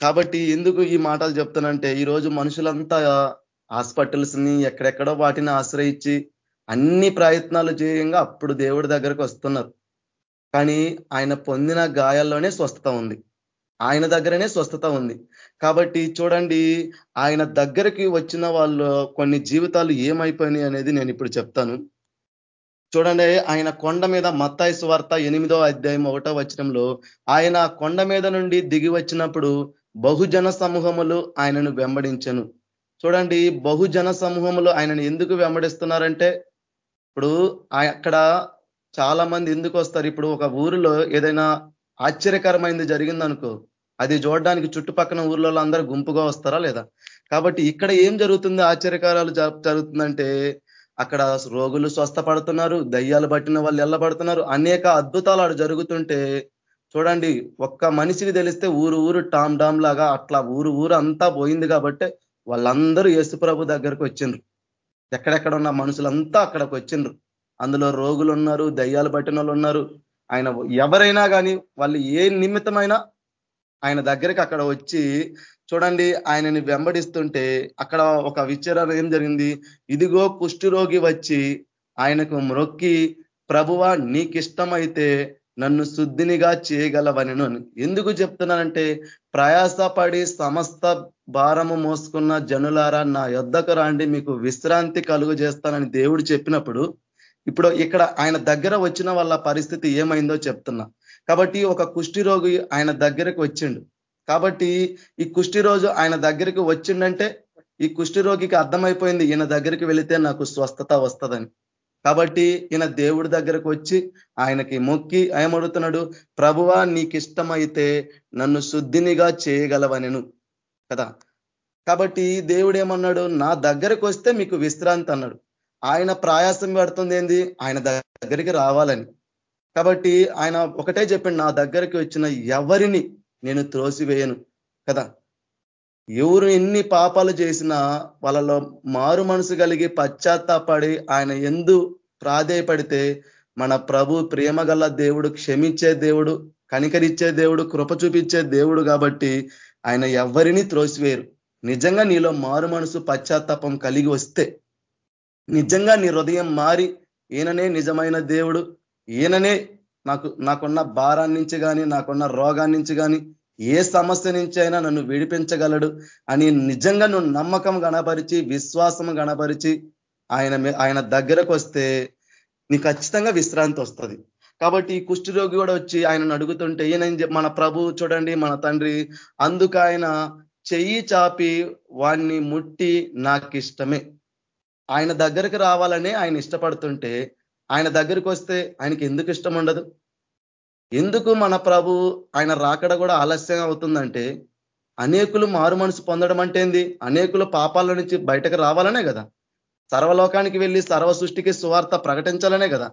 కాబట్టి ఎందుకు ఈ మాటలు చెప్తానంటే ఈరోజు మనుషులంతా హాస్పిటల్స్ని ఎక్కడెక్కడో వాటిని ఆశ్రయించి అన్ని ప్రయత్నాలు చేయంగా అప్పుడు దేవుడి దగ్గరకు వస్తున్నారు. కానీ ఆయన పొందిన గాయాల్లోనే స్వస్థత ఉంది. ఆయన దగ్గరనే స్వస్థత ఉంది. కాబట్టి చూడండి ఆయన దగ్గరికి వచ్చిన వాళ్ళు కొన్ని జీవితాలు ఏమైపోయినాయి అనేది నేను ఇప్పుడు చెప్తాను. చూడండి ఆయన కొండ మీద మత్తాయి వార్త ఎనిమిదో అధ్యాయం ఒకటో వచనంలో ఆయన కొండ మీద నుండి దిగి వచ్చినప్పుడు బహుజన సమూహములు ఆయనను వెంబడించను. చూడండి బహుజన సమూహములు ఆయనను ఎందుకు వెంబడిస్తున్నారంటే ఇప్పుడు అక్కడ చాలా మంది ఎందుకు వస్తారు? ఇప్పుడు ఒక ఊరిలో ఏదైనా ఆశ్చర్యకరమైనది జరిగిందనుకో అది చూడడానికి చుట్టుపక్కల ఊర్లో అందరూ గుంపుగా వస్తారా లేదా? కాబట్టి ఇక్కడ ఏం జరుగుతుంది? ఆశ్చర్యకారాలు జరుగుతుందంటే అక్కడ రోగులు స్వస్థపడుతున్నారు దయ్యాలు పట్టిన వాళ్ళు ఎల్లబడుతున్నారు. అనేక అద్భుతాలు ఆడు జరుగుతుంటే చూడండి ఒక్క మనిషికి తెలిస్తే ఊరు ఊరు టామ్ డామ్ లాగా అట్లా ఊరు ఊరు అంతా పోయింది కాబట్టి వాళ్ళందరూ యేసుప్రభు దగ్గరకు వచ్చిండ్రు. ఎక్కడెక్కడ ఉన్న మనుషులంతా అక్కడికి వచ్చిండ్రు అందులో రోగులు ఉన్నారు దయ్యాలు పట్టిన ఉన్నారు ఆయన ఎవరైనా కానీ వాళ్ళు ఏ నిమిత్తమైనా ఆయన దగ్గరికి అక్కడ వచ్చి చూడండి ఆయనని వెంబడిస్తుంటే అక్కడ ఒక విచారణ ఏం జరిగింది? ఇదిగో కుష్ఠరోగి వచ్చి ఆయనకు మ్రొక్కి ప్రభువా నీకిష్టమైతే నన్ను శుద్ధినిగా చేయగలవనను. ఎందుకు చెప్తున్నానంటే ప్రయాసపడి సమస్త భారము మోసుకున్న జనులారా నా యొద్దకు రాండి మీకు విశ్రాంతి కలుగు చేస్తానని దేవుడు చెప్పినప్పుడు ఇప్పుడు ఇక్కడ ఆయన దగ్గర వచ్చిన వాళ్ళ పరిస్థితి ఏమైందో చెప్తున్నా. కాబట్టి ఒక కుష్టి రోగి ఆయన దగ్గరకు వచ్చిండు. కాబట్టి ఈ కుష్టి రోజు ఆయన దగ్గరికి వచ్చిండంటే ఈ కుష్టి రోగికి అర్థమైపోయింది ఈయన దగ్గరికి వెళితే నాకు స్వస్థత వస్తుందని. కాబట్టి ఈయన దేవుడి దగ్గరకు వచ్చి ఆయనకి మొక్కి ఏమడుతున్నాడు ప్రభువా నీకిష్టమైతే నన్ను శుద్ధినిగా చేయగలవనెను కదా. కాబట్టి దేవుడు ఏమన్నాడు? నా దగ్గరకు వస్తే మీకు విశ్రాంతి అన్నాడు. ఆయన ప్రయాసం పడుతుంది ఏంది? ఆయన దగ్గరికి రావాలని. కాబట్టి ఆయన ఒకటే చెప్పండి నా దగ్గరికి వచ్చిన ఎవరిని నేను త్రోసివేయను కదా. ఎవరు ఎన్ని పాపాలు చేసినా వాళ్ళలో మారు మనసు కలిగి పశ్చాత్తాపడి ఆయన ఎందు ప్రాధేయపడితే మన ప్రభు ప్రేమ దేవుడు క్షమించే దేవుడు కనికరిచ్చే దేవుడు కృప చూపించే దేవుడు కాబట్టి ఆయన ఎవరిని త్రోసివేరు నిజంగా నీలో మారు మనసు పశ్చాత్తాపం కలిగి వస్తే నిజంగా నీ హృదయం మారి ఈయననే నిజమైన దేవుడు ఈయననే నాకు నాకున్న భారాన్నించి కానీ నాకున్న రోగాన్నించి కానీ ఏ సమస్య నుంచి అయినా నన్ను విడిపించగలడు అని నిజంగా నువ్వు నమ్మకం గణపరిచి విశ్వాసం గణపరిచి ఆయన ఆయన దగ్గరకు వస్తే నీ ఖచ్చితంగా విశ్రాంతి వస్తుంది. కాబట్టి ఈ కుష్ఠరోగి కూడా వచ్చి ఆయనను అడుగుతుంటే ఈయన మన ప్రభు చూడండి మన తండ్రి అందుకు ఆయన చెయ్యి చాపి వాణ్ణి ముట్టి నాకు ఇష్టమే ఆయన దగ్గరికి రావాలనే ఆయన ఇష్టపడుతుంటే ఆయన దగ్గరికి వస్తే ఆయనకి ఎందుకు ఇష్టం ఉండదు? ఎందుకు మన ప్రభు ఆయన రాకడ కూడా ఆలస్యం అవుతుందంటే అనేకులు మారు మనసు పొందడం అంటే ఏంది? అనేకులు పాపాల నుంచి బయటకు రావాలనే కదా. సర్వలోకానికి వెళ్ళి సర్వ సృష్టికి సువార్త ప్రకటించాలనే కదా.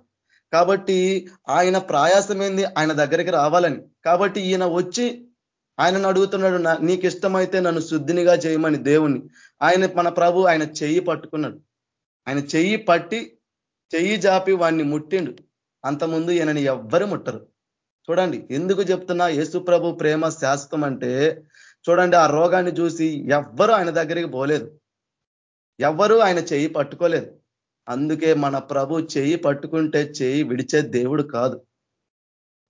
కాబట్టి ఆయన ప్రయాసం ఏంది? ఆయన దగ్గరికి రావాలని. కాబట్టి ఈయన వచ్చి ఆయనను అడుగుతున్నాడు నీకు ఇష్టమైతే నన్ను శుద్ధినిగా చేయమని దేవుణ్ణి. ఆయన మన ప్రభు ఆయన చెయ్యి పట్టుకున్నాడు. ఆయన చెయ్యి పట్టి చెయ్యి జాపి వాణ్ణి ముట్టిండు. అంతకుముందు ఈయనని ఎవ్వరు ముట్టరు. చూడండి ఎందుకు చెప్తున్నా? యేసు ప్రభు ప్రేమ శాశ్వతం అంటే చూడండి ఆ రోగాన్ని చూసి ఎవ్వరు ఆయన దగ్గరికి పోలేదు. ఎవ్వరూ ఆయన చెయ్యి పట్టుకోలేదు. అందుకే మన ప్రభు చెయ్యి పట్టుకుంటే చెయ్యి విడిచే దేవుడు కాదు.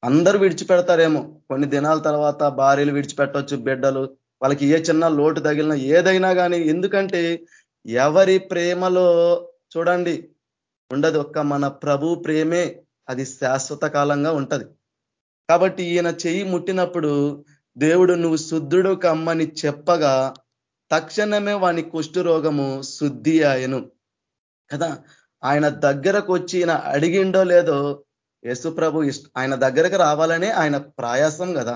అందరూ విడిచిపెడతారేమో. కొన్ని దినాల తర్వాత భార్యలు విడిచిపెట్టవచ్చు బిడ్డలు వాళ్ళకి ఏ చిన్న లోటు తగిలిన ఏదైనా కానీ ఎందుకంటే ఎవరి ప్రేమలో చూడండి ఉండదు. ఒక్క మన ప్రభు ప్రేమే. అది శాశ్వత కాలంగా ఉంటది. కాబట్టి ఈయన చెయ్యి ముట్టినప్పుడు దేవుడు నువ్వు శుద్ధుడు కమ్మని చెప్పగా తక్షణమే వాని కుష్ఠరోగము శుద్ధి ఆయను కదా? ఆయన దగ్గరకు వచ్చి ఈయన అడిగిండో లేదో యశుప్రభు ఆయన దగ్గరకు రావాలనే ఆయన ప్రయాసం కదా?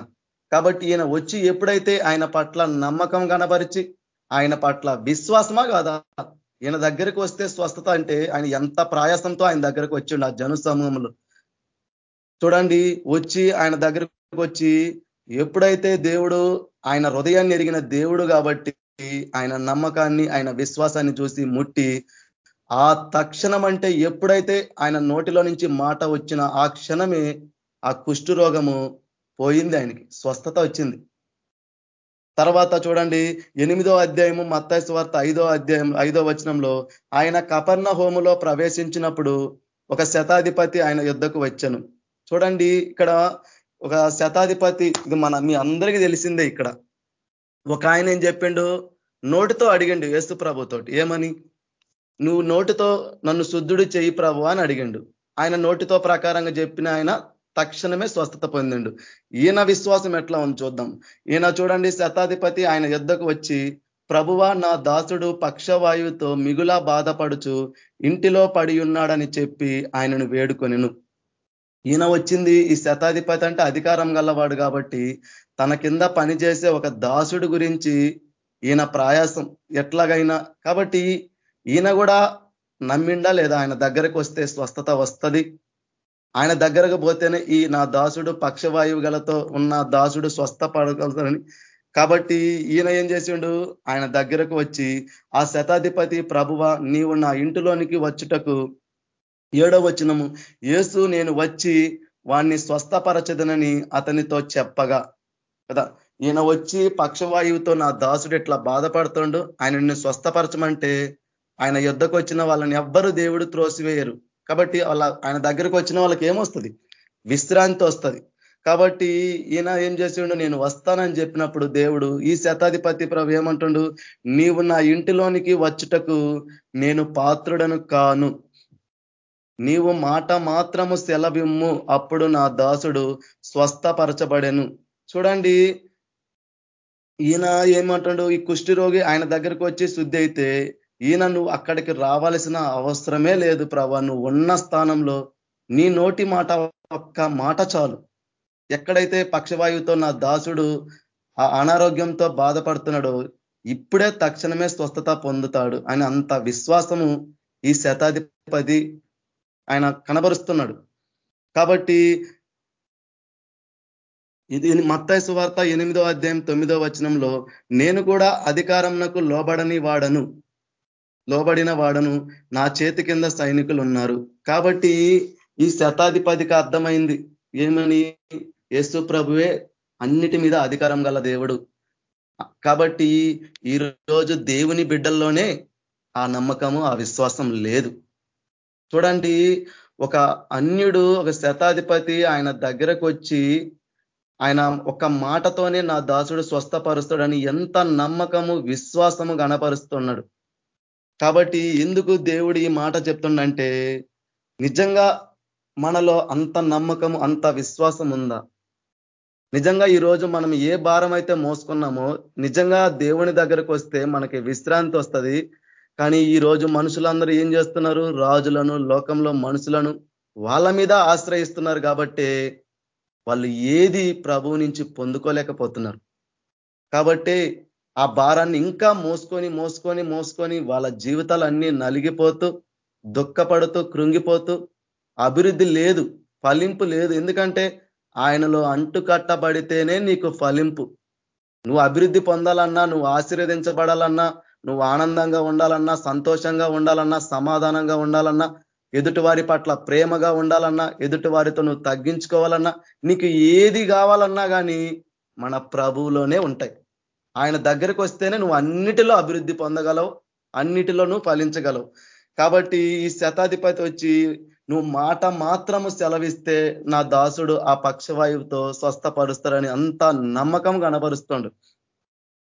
కాబట్టి ఈయన వచ్చి ఎప్పుడైతే ఆయన పట్ల నమ్మకం కనపరిచి ఆయన పట్ల విశ్వాసమా కాదా? ఈయన దగ్గరకు వస్తే స్వస్థత అంటే ఆయన ఎంత ప్రయాసంతో ఆయన దగ్గరకు వచ్చిండు ఆ జను సమూహంలో చూడండి వచ్చి ఆయన దగ్గరకు వచ్చి ఎప్పుడైతే దేవుడు ఆయన హృదయాన్ని ఎరిగిన దేవుడు కాబట్టి ఆయన నమ్మకాన్ని ఆయన విశ్వాసాన్ని చూసి ముట్టి ఆ తక్షణం అంటే ఎప్పుడైతే ఆయన నోటిలో నుంచి మాట వచ్చిన ఆ క్షణమే ఆ కుష్ఠు రోగము పోయింది ఆయనకి స్వస్థత వచ్చింది. తర్వాత చూడండి ఎనిమిదో అధ్యాయము మత్తాయి వార్త ఐదో అధ్యాయం ఐదో వచనంలో ఆయన కపర్ణ హోములో ప్రవేశించినప్పుడు ఒక శతాధిపతి ఆయన యుద్ధకు వచ్చాను. చూడండి ఇక్కడ ఒక శతాధిపతి ఇది మన మీ అందరికీ తెలిసిందే ఇక్కడ. ఒక ఆయన ఏం చెప్పిండు? నోటితో అడిగిండు యేసు ప్రభుతోటి ఏమని? నువ్వు నోటితో నన్ను శుద్ధుడు చెయ్యి ప్రభు అని అడిగిండు. ఆయన నోటితో ప్రకారంగా చెప్పిన ఆయన తక్షణమే స్వస్థత పొందిండు. ఈయన విశ్వాసం ఎట్లా ఉంది చూద్దాం. ఈయన చూడండి శతాధిపతి ఆయన యుద్ధకు వచ్చి ప్రభువా నా దాసుడు పక్షవాయువుతో మిగులా బాధపడుచు ఇంటిలో పడి ఉన్నాడని చెప్పి ఆయనను వేడుకొనిను. ఈయన వచ్చింది ఈ శతాధిపతి అంటే అధికారం గల్లవాడు కాబట్టి తన కింద పనిచేసే ఒక దాసుడు గురించి ఈయన ప్రయాసం ఎట్లాగైనా కాబట్టి ఈయన కూడా నమ్మిండా లేదా ఆయన దగ్గరకు వస్తే స్వస్థత వస్తుంది. ఆయన దగ్గరకు పోతేనే ఈ నా దాసుడు పక్షవాయువు గలతో ఉన్న దాసుడు స్వస్థ పడగలుగుతాడని కాబట్టి ఈయన ఏం చేసిండు? ఆయన దగ్గరకు వచ్చి ఆ శతాధిపతి ప్రభువ నీవు నా ఇంటిలోనికి వచ్చుటకు ఏడో వచ్చినము యేసు నేను వచ్చి వాణ్ణి స్వస్థపరచదనని అతనితో చెప్పగా. కదా? ఈయన వచ్చి పక్షవాయువుతో నా దాసుడు ఎట్లా బాధపడుతుండు? ఆయనని స్వస్థపరచమంటే ఆయన యుద్ధకు వచ్చిన వాళ్ళని ఎవ్వరు దేవుడు త్రోసివేయరు. కాబట్టి వాళ్ళ ఆయన దగ్గరకు వచ్చిన వాళ్ళకి ఏమొస్తుంది? విశ్రాంతి వస్తుంది. కాబట్టి ఈయన ఏం చేసిండు? నేను వస్తానని చెప్పినప్పుడు దేవుడు ఈ శతాధిపతి ప్రభు ఏమంటుండు? నీవు నా ఇంటిలోనికి వచ్చుటకు నేను పాత్రుడను కాను. నీవు మాట మాత్రము సెలవిమ్ము అప్పుడు నా దాసుడు స్వస్థపరచబడెను. చూడండి ఈయన ఏమంటాడు? ఈ కుష్టి రోగి ఆయన దగ్గరికి వచ్చి శుద్ధి అయితే ఈయన నువ్వు అక్కడికి రావాల్సిన అవసరమే లేదు ప్రభా. నువ్వు ఉన్న స్థానంలో నీ నోటి మాట ఒక్క మాట చాలు. ఎక్కడైతే పక్షవాయువుతో నా దాసుడు ఆ అనారోగ్యంతో బాధపడుతున్నాడో ఇప్పుడే తక్షణమే స్వస్థత పొందుతాడు అని అంత విశ్వాసము ఈ శతాధిపతి ఆయన కనబరుస్తున్నాడు. కాబట్టి ఇది మత్తాయి సువార్త ఎనిమిదో అధ్యాయం తొమ్మిదో వచనంలో నేను కూడా అధికారంకు లోబడని వాడను. లోబడిన వాడను నా చేతి కింద సైనికులు ఉన్నారు కాబట్టి ఈ శతాధిపతికి అర్థమైంది ఏమని? యేసు ప్రభువే అన్నిటి మీద అధికారం గల దేవుడు. కాబట్టి ఈ రోజు దేవుని బిడ్డల్లోనే ఆ నమ్మకము ఆ విశ్వాసం లేదు. చూడండి ఒక అన్యుడు ఒక శతాధిపతి ఆయన దగ్గరకు వచ్చి ఆయన ఒక మాటతోనే నా దాసుడు స్వస్థపరుస్తాడని ఎంత నమ్మకము విశ్వాసము గణపరుస్తున్నాడు. కాబట్టి ఎందుకు దేవుడు ఈ మాట చెప్తుండంటే నిజంగా మనలో అంత నమ్మకము అంత విశ్వాసం ఉందా? నిజంగా ఈరోజు మనం ఏ భారం అయితే మోసుకున్నామో నిజంగా దేవుని దగ్గరకు వస్తే మనకి విశ్రాంతి వస్తుంది కానీ ఈ రోజు మనుషులందరూ ఏం చేస్తున్నారు? రాజులను లోకంలో మనుషులను వాళ్ళ మీద ఆశ్రయిస్తున్నారు కాబట్టి వాళ్ళు ఏది ప్రభువు నుంచి పొందుకోలేకపోతున్నారు. కాబట్టి ఆ భారాన్ని ఇంకా మోసుకొని మోసుకొని మోసుకొని వాళ్ళ జీవితాలన్నీ నలిగిపోతూ దుఃఖపడుతూ కృంగిపోతూ అభివృద్ధి లేదు ఫలింపు లేదు. ఎందుకంటే ఆయనలో అంటు కట్టబడితేనే నీకు ఫలింపు. నువ్వు అభివృద్ధి పొందాలన్నా నువ్వు ఆశీర్వదించబడాలన్నా నువ్వు ఆనందంగా ఉండాలన్నా సంతోషంగా ఉండాలన్నా సమాధానంగా ఉండాలన్నా ఎదుటి వారి పట్ల ప్రేమగా ఉండాలన్నా ఎదుటి వారితో నువ్వు తగ్గించుకోవాలన్నా నీకు ఏది కావాలన్నా కానీ మన ప్రభువులోనే ఉంటాయి. ఆయన దగ్గరికి వస్తేనే నువ్వు అన్నిటిలో అభివృద్ధి పొందగలవు అన్నిటిలో నువ్వు ఫలించగలవు. కాబట్టి ఈ శతాధిపతి వచ్చి నువ్వు మాట మాత్రము సెలవిస్తే నా దాసుడు ఆ పక్షవాయువుతో స్వస్థపరుస్తారని అంత నమ్మకం కనబరుస్తుండు.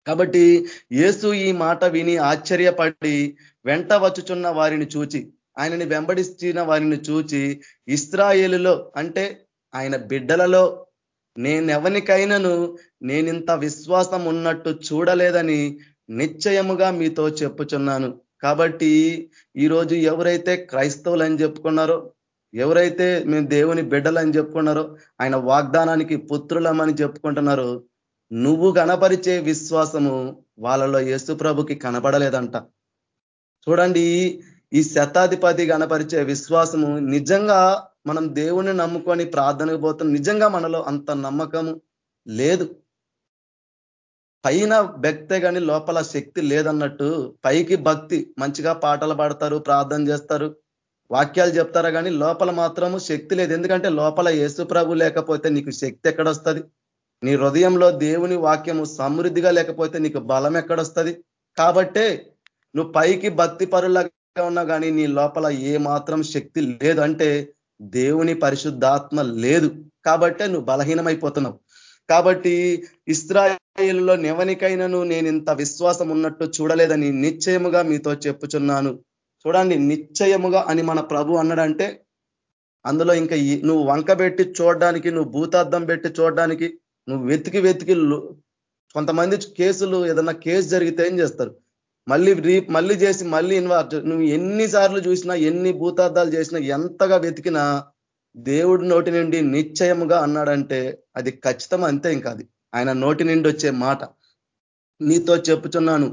కాబట్టి యేసు ఈ మాట విని ఆశ్చర్యపడి వెంట వచ్చుచున్న వారిని చూచి ఆయనని వెంబడిస్తున్న వారిని చూచి ఇస్రాయేలులో అంటే ఆయన బిడ్డలలో నేనెవనికైనాను నేనింత విశ్వాసం ఉన్నట్టు చూడలేదని నిశ్చయముగా మీతో చెప్పుచున్నాను. కాబట్టి ఈరోజు ఎవరైతే క్రైస్తవులు అని చెప్పుకున్నారో ఎవరైతే మేము దేవుని బిడ్డలు అని చెప్పుకున్నారో ఆయన వాగ్దానానికి పుత్రులమని చెప్పుకుంటున్నారో నువ్వు గణపరిచే విశ్వాసము వాళ్ళలో యేసు ప్రభుకి కనబడలేదంట. చూడండి ఈ శతాధిపతి గణపరిచే విశ్వాసము నిజంగా మనం దేవుణ్ణి నమ్ముకొని ప్రార్థనకు పోతాం నిజంగా మనలో అంత నమ్మకము లేదు. పైన భక్తే కానీ లోపల శక్తి లేదన్నట్టు పైకి భక్తి మంచిగా పాటలు పాడతారు ప్రార్థన చేస్తారు వాక్యాలు చెప్తారా కానీ లోపల మాత్రము శక్తి లేదు. ఎందుకంటే లోపల యేసు ప్రభు లేకపోతే నీకు శక్తి ఎక్కడొస్తుంది నీ హృదయంలో దేవుని వాక్యము సమృద్ధిగా లేకపోతే నీకు బలం ఎక్కడొస్తుంది? కాబట్టే నువ్వు పైకి భక్తి పరులాగా ఉన్నా కానీ నీ లోపల ఏ మాత్రం శక్తి లేదు అంటే దేవుని పరిశుద్ధాత్మ లేదు. కాబట్టే నువ్వు బలహీనమైపోతున్నావు. కాబట్టి ఇస్రాయేల్లో నెవనికైనాను నేను ఇంత విశ్వాసం ఉన్నట్టు చూడలేదని నిశ్చయముగా మీతో చెప్పుచున్నాను. చూడండి నిశ్చయముగా అని మన ప్రభు అన్నాడంటే అందులో ఇంకా నువ్వు వంక పెట్టి చూడడానికి నువ్వు భూతార్థం పెట్టి చూడడానికి నువ్వు వెతికి వెతికి కొంతమంది కేసులు ఏదన్నా కేసు జరిగితే ఏం చేస్తారు? మళ్ళీ రీ మళ్ళీ చేసి మళ్ళీ ఇన్వాల్వ్ నువ్వు ఎన్నిసార్లు చూసినా ఎన్ని భూతార్థాలు చేసినా ఎంతగా వెతికినా దేవుడి నోటి నుండి నిశ్చయముగా అన్నాడంటే అది ఖచ్చితం అంతే ఇంకా అది. ఆయన నోటి నుండి వచ్చే మాట. నీతో చెప్పుచున్నాను.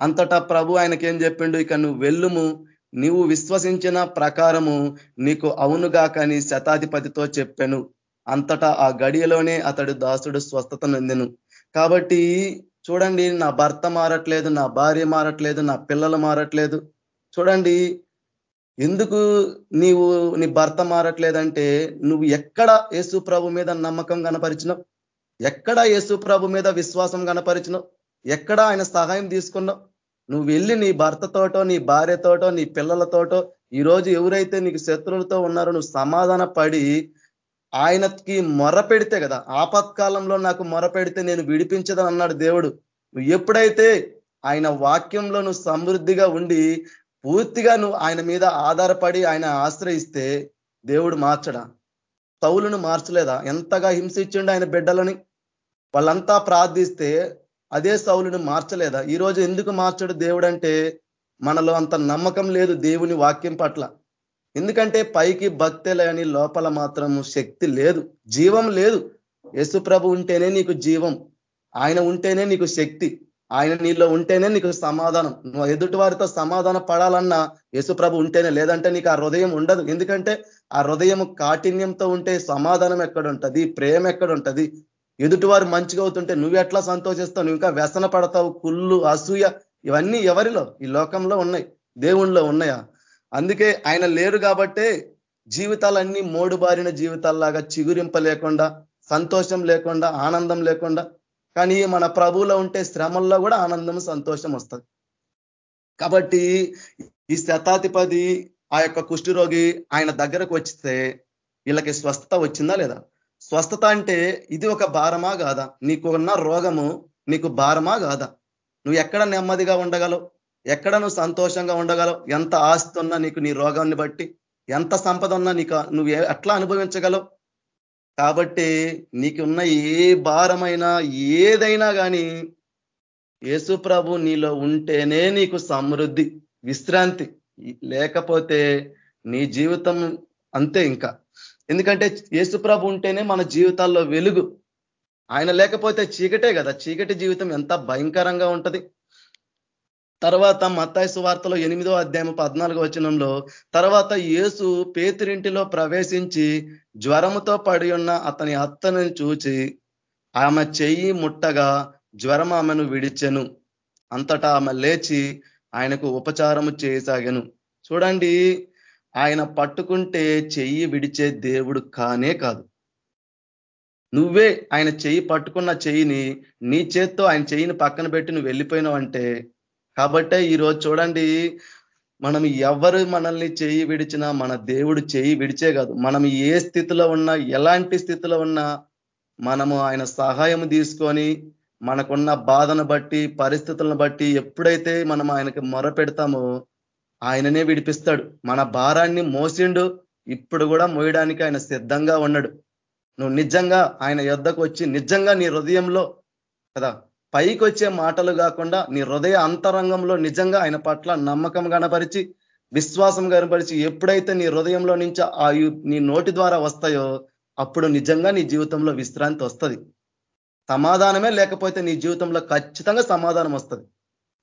అంతటా ప్రభు ఆయనకేం చెప్పిండు? ఇక నువ్వు వెళ్ళుము. నీవు విశ్వసించిన ప్రకారము నీకు అవునుగా కానీ శతాధిపతితో చెప్పాను. అంతటా ఆ గడియలోనే అతడు దాసుడు స్వస్థత నొందెను. కాబట్టి చూడండి నా భర్త మారట్లేదు నా భార్య మారట్లేదు నా పిల్లలు మారట్లేదు. చూడండి ఎందుకు నీవు నీ భర్త మారట్లేదంటే నువ్వు ఎక్కడ యేసు ప్రభు మీద నమ్మకం కనపరిచినావు? ఎక్కడ యేసు ప్రభు మీద విశ్వాసం కనపరిచినావు? ఎక్కడ ఆయన సహాయం తీసుకున్నావు? నువ్వు వెళ్ళి నీ భర్తతోటో నీ భార్యతోటో నీ పిల్లలతోటో ఈరోజు ఎవరైతే నీకు శత్రువులతో ఉన్నారో నువ్వు సమాధాన పడి ఆయనకి మొర పెడితే కదా ఆపత్కాలంలో నాకు మొర పెడితే నేను విడిపించదని అన్నాడు దేవుడు. నువ్వు ఎప్పుడైతే ఆయన వాక్యంలో నువ్వు సమృద్ధిగా ఉండి పూర్తిగా నువ్వు ఆయన మీద ఆధారపడి ఆయన ఆశ్రయిస్తే దేవుడు మార్చడా? తౌలును మార్చలేదా? ఎంతగా హింసించిండు ఆయన బిడ్డలని? వాళ్ళంతా ప్రార్థిస్తే అదే సౌలును మార్చలేదా? ఈరోజు ఎందుకు మార్చడు దేవుడు అంటే మనలో అంత నమ్మకం లేదు దేవుని వాక్యం పట్ల. ఎందుకంటే పైకి భక్తి లేని లోపల మాత్రము శక్తి లేదు జీవం లేదు. యేసుప్రభు ఉంటేనే నీకు జీవం ఆయన ఉంటేనే నీకు శక్తి ఆయన నీలో ఉంటేనే నీకు సమాధానం. నువ్వు ఎదుటి వారితో సమాధానం పడాలన్నా యేసుప్రభు ఉంటేనే లేదంటే నీకు ఆ హృదయం ఉండదు. ఎందుకంటే ఆ హృదయం కాఠిన్యంతో ఉంటే సమాధానం ఎక్కడ ఉంటుంది ప్రేమ ఎక్కడ ఉంటుంది ఎదుటివారు మంచిగా అవుతుంటే నువ్వు ఎట్లా సంతోషిస్తావు? నువ్వు ఇంకా వ్యసన పడతావు కుళ్ళు అసూయ ఇవన్నీ ఎవరిలో? ఈ లోకంలో ఉన్నాయి. దేవుణ్ణిలో ఉన్నాయా? అందుకే ఆయన లేరు కాబట్టే జీవితాలన్నీ మోడుబారిన జీవితాల్లాగా చిగురింప లేకుండా సంతోషం లేకుండా ఆనందం లేకుండా కానీ మన ప్రభువులో ఉంటే శ్రమల్లో కూడా ఆనందం సంతోషం వస్తుంది. కాబట్టి ఈ శతాధిపతి ఆ యొక్క కుష్ఠరోగి ఆయన దగ్గరకు వచ్చితే వీళ్ళకి స్వస్థత వచ్చిందా లేదా? స్వస్థత అంటే ఇది ఒక భారమా కాదా? నీకు ఉన్న రోగము నీకు భారమా కాదా? నువ్వు ఎక్కడ నెమ్మదిగా ఉండగలవు? ఎక్కడ నువ్వు సంతోషంగా ఉండగలవు? ఎంత ఆస్తి ఉన్నా నీకు నీ రోగాన్ని బట్టి? ఎంత సంపద ఉన్నా నీకు నువ్వు ఎట్లా అనుభవించగలవు? కాబట్టి నీకున్న ఏ భారమైనా ఏదైనా కానీ యేసు ప్రభు నీలో ఉంటేనే నీకు సమృద్ధి విశ్రాంతి. లేకపోతే నీ జీవితం అంతే ఇంకా. ఎందుకంటే యేసుప్రభు ఉంటేనే మన జీవితాల్లో వెలుగు. ఆయన లేకపోతే చీకటే కదా. చీకటి జీవితం ఎంత భయంకరంగా ఉంటది. తర్వాత మత్తాయి సువార్తలో ఎనిమిదో అధ్యాయం పద్నాలుగో వచనంలో తర్వాత యేసు పేతిరింటిలో ప్రవేశించి జ్వరముతో పడి ఉన్న అతని అత్తని చూచి ఆమె చెయ్యి ముట్టగా జ్వరం ఆమెను విడిచెను. అంతటా ఆమె లేచి ఆయనకు ఉపచారము చేయసాగాను చూడండి ఆయన పట్టుకుంటే చెయ్యి విడిచే దేవుడు కానే కాదు. నువ్వే ఆయన చెయ్యి పట్టుకున్న చెయ్యిని నీ చేత్తో ఆయన చెయ్యిని పక్కన పెట్టి నువ్వు వెళ్ళిపోయినావు అంటే కాబట్టే ఈరోజు చూడండి మనం ఎవరు మనల్ని చేయి విడిచినా మన దేవుడు చేయి విడిచే కాదు. మనం ఏ స్థితిలో ఉన్నా ఎలాంటి స్థితిలో ఉన్నా మనము ఆయన సహాయం తీసుకొని మనకున్న బాధను బట్టి పరిస్థితులను బట్టి ఎప్పుడైతే మనం ఆయనకి మొర పెడతామో ఆయననే విడిపిస్తాడు. మన భారాన్ని మోసిండు ఇప్పుడు కూడా మోయడానికి ఆయన సిద్ధంగా ఉన్నాడు. నువ్వు నిజంగా ఆయన యుద్ధకు వచ్చి నిజంగా నీ హృదయంలో కదా పైకి వచ్చే మాటలు కాకుండా నీ హృదయ అంతరంగంలో నిజంగా ఆయన పట్ల నమ్మకం కనపరిచి విశ్వాసం కనపరిచి ఎప్పుడైతే నీ హృదయంలో నుంచి ఆ నీ నోటి ద్వారా వస్తాయో అప్పుడు నిజంగా నీ జీవితంలో విశ్రాంతి వస్తుంది. సమాధానమే లేకపోతే నీ జీవితంలో ఖచ్చితంగా సమాధానం వస్తుంది.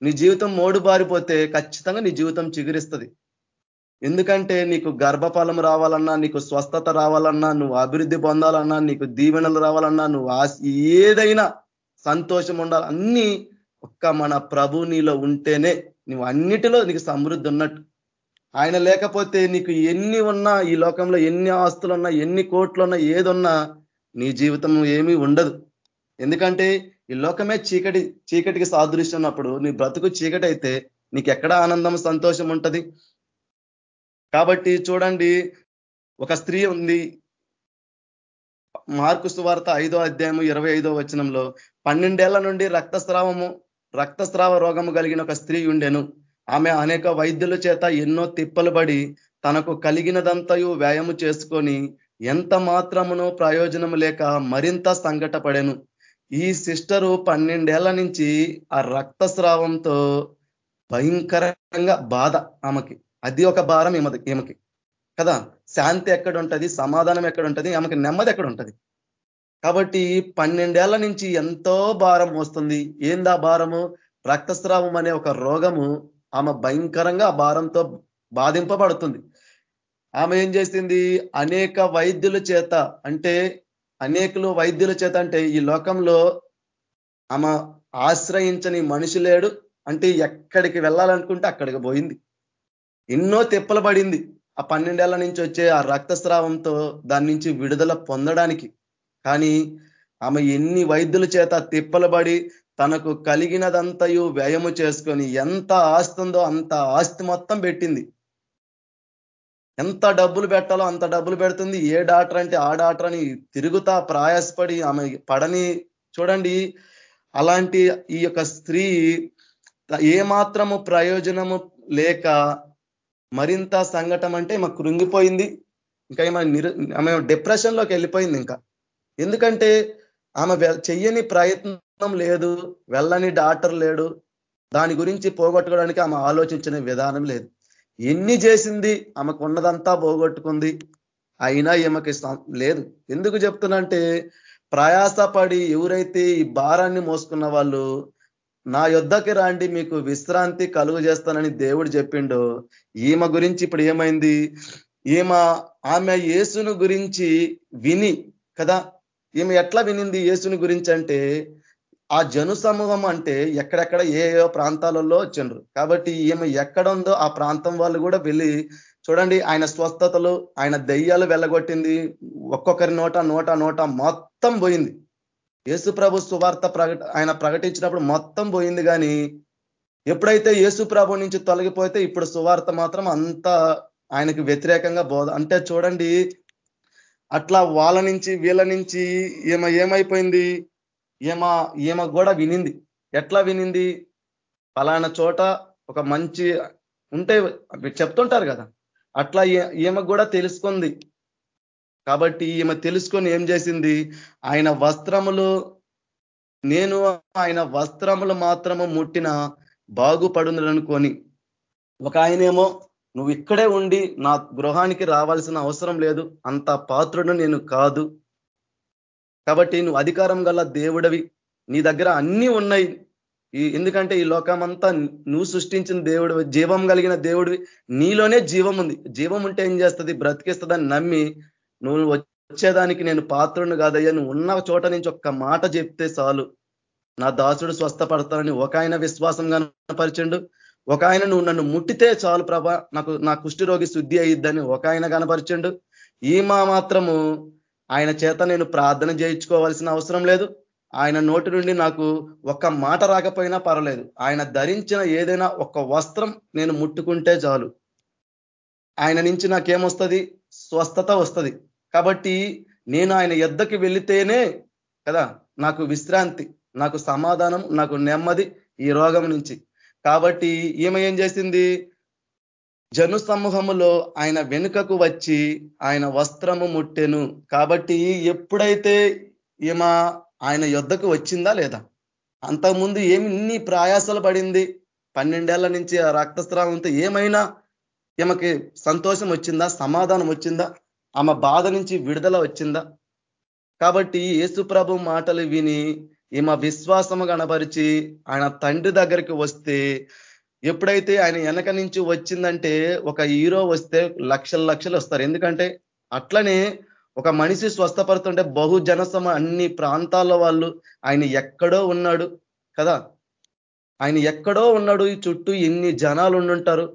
నీ జీవితం మోడు బారిపోతే ఖచ్చితంగా నీ జీవితం చిగురిస్తుంది. ఎందుకంటే నీకు గర్భఫలం రావాలన్నా నీకు స్వస్థత రావాలన్నా నువ్వు అభివృద్ధి పొందాలన్నా నీకు దీవెనలు రావాలన్నా నువ్వు ఏదైనా సంతోషం ఉండాలి అన్ని ఒక్క మన ప్రభు నీలో ఉంటేనే నువ్వు అన్నిటిలో నీకు సమృద్ధి ఉన్నట్టు. ఆయన లేకపోతే నీకు ఎన్ని ఉన్నా ఈ లోకంలో ఎన్ని ఆస్తులు ఉన్నా ఎన్ని కోట్లు ఉన్నా ఏదున్నా నీ జీవితం ఏమీ ఉండదు. ఎందుకంటే ఈ లోకమే చీకటి చీకటికి సాదృశ్యం ఉన్నప్పుడు నీ బ్రతుకు చీకటి అయితే నీకు ఎక్కడ ఆనందం సంతోషం ఉంటుంది? కాబట్టి చూడండి ఒక స్త్రీ ఉంది. మార్కు సువార్త ఐదో అధ్యాయము ఇరవై ఐదో వచనంలో పన్నెండేళ్ళ నుండి రక్తస్రావము రక్తస్రావ రోగము కలిగిన ఒక స్త్రీ ఉండెను. ఆమె అనేక వైద్యుల చేత ఎన్నో తిప్పలు పడి తనకు కలిగినదంతయు వ్యాయము చేసుకొని ఎంత మాత్రమునో ప్రయోజనము లేక మరింత సంకటపడెను ఈ సిస్టరు పన్నెండేళ్ళ నుంచి ఆ రక్తస్రావంతో భయంకరంగా బాధ ఆమెకి. అది ఒక భారం ఈమెకి. ఏమకి కదా? శాంతి ఎక్కడ ఉంటుంది సమాధానం ఎక్కడ ఉంటుంది ఆమెకి నెమ్మది ఎక్కడ ఉంటుంది కాబట్టి పన్నెండేళ్ళ నుంచి ఎంతో భారం వస్తుంది ఏందా భారము? రక్తస్రావం అనే ఒక రోగము ఆమె భయంకరంగా ఆ భారంతో బాధింపబడుతుంది. ఆమె ఏం చేసింది? అనేక వైద్యుల చేత అంటే అనేకులు వైద్యుల చేత అంటే ఈ లోకంలో ఆమె ఆశ్రయించని మనిషి లేడు. అంటే ఎక్కడికి వెళ్ళాలనుకుంటే అక్కడికి పోయింది. ఎన్నో తిప్పలు పడింది. ఆ పన్నెండేళ్ళ నుంచి వచ్చే ఆ రక్తస్రావంతో దాని నుంచి విడుదల పొందడానికి. కానీ ఆమె ఎన్ని వైద్యుల చేత తిప్పలబడి తనకు కలిగినదంతయు వ్యయము చేసుకొని ఎంత ఆస్తుందో అంత ఆస్తి మొత్తం పెట్టింది. ఎంత డబ్బులు పెట్టాలో అంత డబ్బులు పెడుతుంది. ఏ డాక్టర్ అంటే ఆ డాక్టర్ అని తిరుగుతా ప్రయాసపడి ఆమె పడని చూడండి అలాంటి ఈ యొక్క స్త్రీ ఏమాత్రము ప్రయోజనము లేక మరింత సంఘటన అంటే మాకు కృంగిపోయింది. ఇంకా ఏమైనా నిరు ఆమె డిప్రెషన్లోకి వెళ్ళిపోయింది ఇంకా. ఎందుకంటే ఆమె చెయ్యని ప్రయత్నం లేదు వెళ్ళని డాక్టర్ లేడు దాని గురించి పోగొట్టుకోవడానికి ఆమె ఆలోచించిన విధానం లేదు. ఎన్ని చేసింది ఆమెకు ఉన్నదంతా పోగొట్టుకుంది అయినా ఈమెకి లేదు. ఎందుకు చెప్తున్నంటే ప్రయాసపడి ఎవరైతే ఈ భారాన్ని మోసుకున్న వాళ్ళు నా యుద్ధకి రాండి మీకు విశ్రాంతి కలుగు చేస్తానని దేవుడు చెప్పిండు ఈమె గురించి ఇప్పుడు ఏమైంది? ఈమె ఆమె యేసును గురించి విని కదా? ఈమె ఎట్లా వినింది యేసుని గురించి అంటే ఆ జను సమూహం అంటే ఎక్కడెక్కడ ఏ ఏ ప్రాంతాలలో వచ్చిండ్రు కాబట్టి ఈమె ఎక్కడ ఉందో ఆ ప్రాంతం వాళ్ళు కూడా వెళ్ళి చూడండి ఆయన స్వస్థతలు ఆయన దెయ్యాలు వెళ్ళగొట్టింది ఒక్కొక్కరి నోట నోట నోట మొత్తం పోయింది. యేసు ప్రభు సువార్త ప్రకట ఆయన ప్రకటించినప్పుడు మొత్తం పోయింది కానీ ఎప్పుడైతే యేసు ప్రభు నుంచి తొలగిపోతే ఇప్పుడు సువార్త మాత్రం అంత ఆయనకి వ్యతిరేకంగా బోధ అంటే చూడండి అట్లా వాళ్ళ నుంచి వీళ్ళ నుంచి ఈమె ఏమైపోయింది? ఈమె ఈమె కూడా వినింది. ఎట్లా వినింది? ఫలానా చోట ఒక మంచి ఉంటే చెప్తుంటారు కదా. అట్లా ఈమె కూడా తెలుసుకుంది. కాబట్టి ఈమె తెలుసుకొని ఏం చేసింది? ఆయన వస్త్రములు నేను ఆయన వస్త్రములు మాత్రము ముట్టిన బాగుపడుందనుకొని ఒక ఆయనేమో నువ్వు ఇక్కడే ఉండి నా గృహానికి రావాల్సిన అవసరం లేదు. అంత పాత్రుడు నేను కాదు. కాబట్టి నువ్వు అధికారం గల దేవుడవి. నీ దగ్గర అన్నీ ఉన్నాయి. ఈ ఎందుకంటే ఈ లోకమంతా నువ్వు సృష్టించిన దేవుడు జీవం కలిగిన దేవుడివి. నీలోనే జీవం ఉంది. జీవం ఉంటే ఏం చేస్తుంది? బ్రతికిస్తుందని నమ్మి నువ్వు వచ్చేదానికి నేను పాత్రుని కాదయ్యా. నువ్వు ఉన్న చోట నుంచి ఒక్క మాట చెప్తే చాలు. నా దాసుడు స్వస్థపడతానని ఒక ఆయన విశ్వాసం కనపరిచండు. ఒక ఆయన నువ్వు నన్ను ముట్టితే చాలు ప్రభ. నాకు నా కుష్ఠిరోగి శుద్ధి అయ్యిద్దని ఒక ఆయన కనపరిచండు ఈమా మాత్రము ఆయన చేత నేను ప్రార్థన చేయించుకోవాల్సిన అవసరం లేదు. ఆయన నోటి నుండి నాకు ఒక్క మాట రాకపోయినా పర్వాలేదు. ఆయన ధరించిన ఏదైనా ఒక్క వస్త్రం నేను ముట్టుకుంటే చాలు. ఆయన నుంచి నాకేమొస్తుంది? స్వస్థత వస్తుంది. కాబట్టి నేను ఆయన ఎద్దకి వెళితేనే కదా నాకు విశ్రాంతి నాకు సమాధానం నాకు నెమ్మది ఈ రోగం నుంచి. కాబట్టి ఈమె ఏం చేసింది? జను సమూహములో ఆయన వెనుకకు వచ్చి ఆయన వస్త్రము ముట్టెను. కాబట్టి ఎప్పుడైతే ఈమె ఆయన యుద్ధకు వచ్చిందా లేదా? అంతకుముందు ఏమి ఇన్ని ప్రయాసాలు పడింది? పన్నెండేళ్ళ నుంచి ఆ రక్తస్రావంతో ఏమైనా ఈమెకి సంతోషం వచ్చిందా? సమాధానం వచ్చిందా? ఆమె బాధ నుంచి విడుదల వచ్చిందా? కాబట్టి యేసు ప్రభు మాటలు విని ఈమె విశ్వాసము కనపరిచి ఆయన తండ్రి దగ్గరికి వస్తే ఎప్పుడైతే ఆయన వెనక నుంచి వచ్చిందంటే ఒక హీరో వస్తే లక్షల లక్షలు వస్తారు. ఎందుకంటే అట్లనే ఒక మనిషి స్వస్థపడుతుంటే బహు జనసమ అన్ని ప్రాంతాల వాళ్ళు ఆయన ఎక్కడో ఉన్నాడు కదా. ఆయన ఎక్కడో ఉన్నాడు. ఈ చుట్టూ ఎన్ని జనాలు ఉండుంటారు?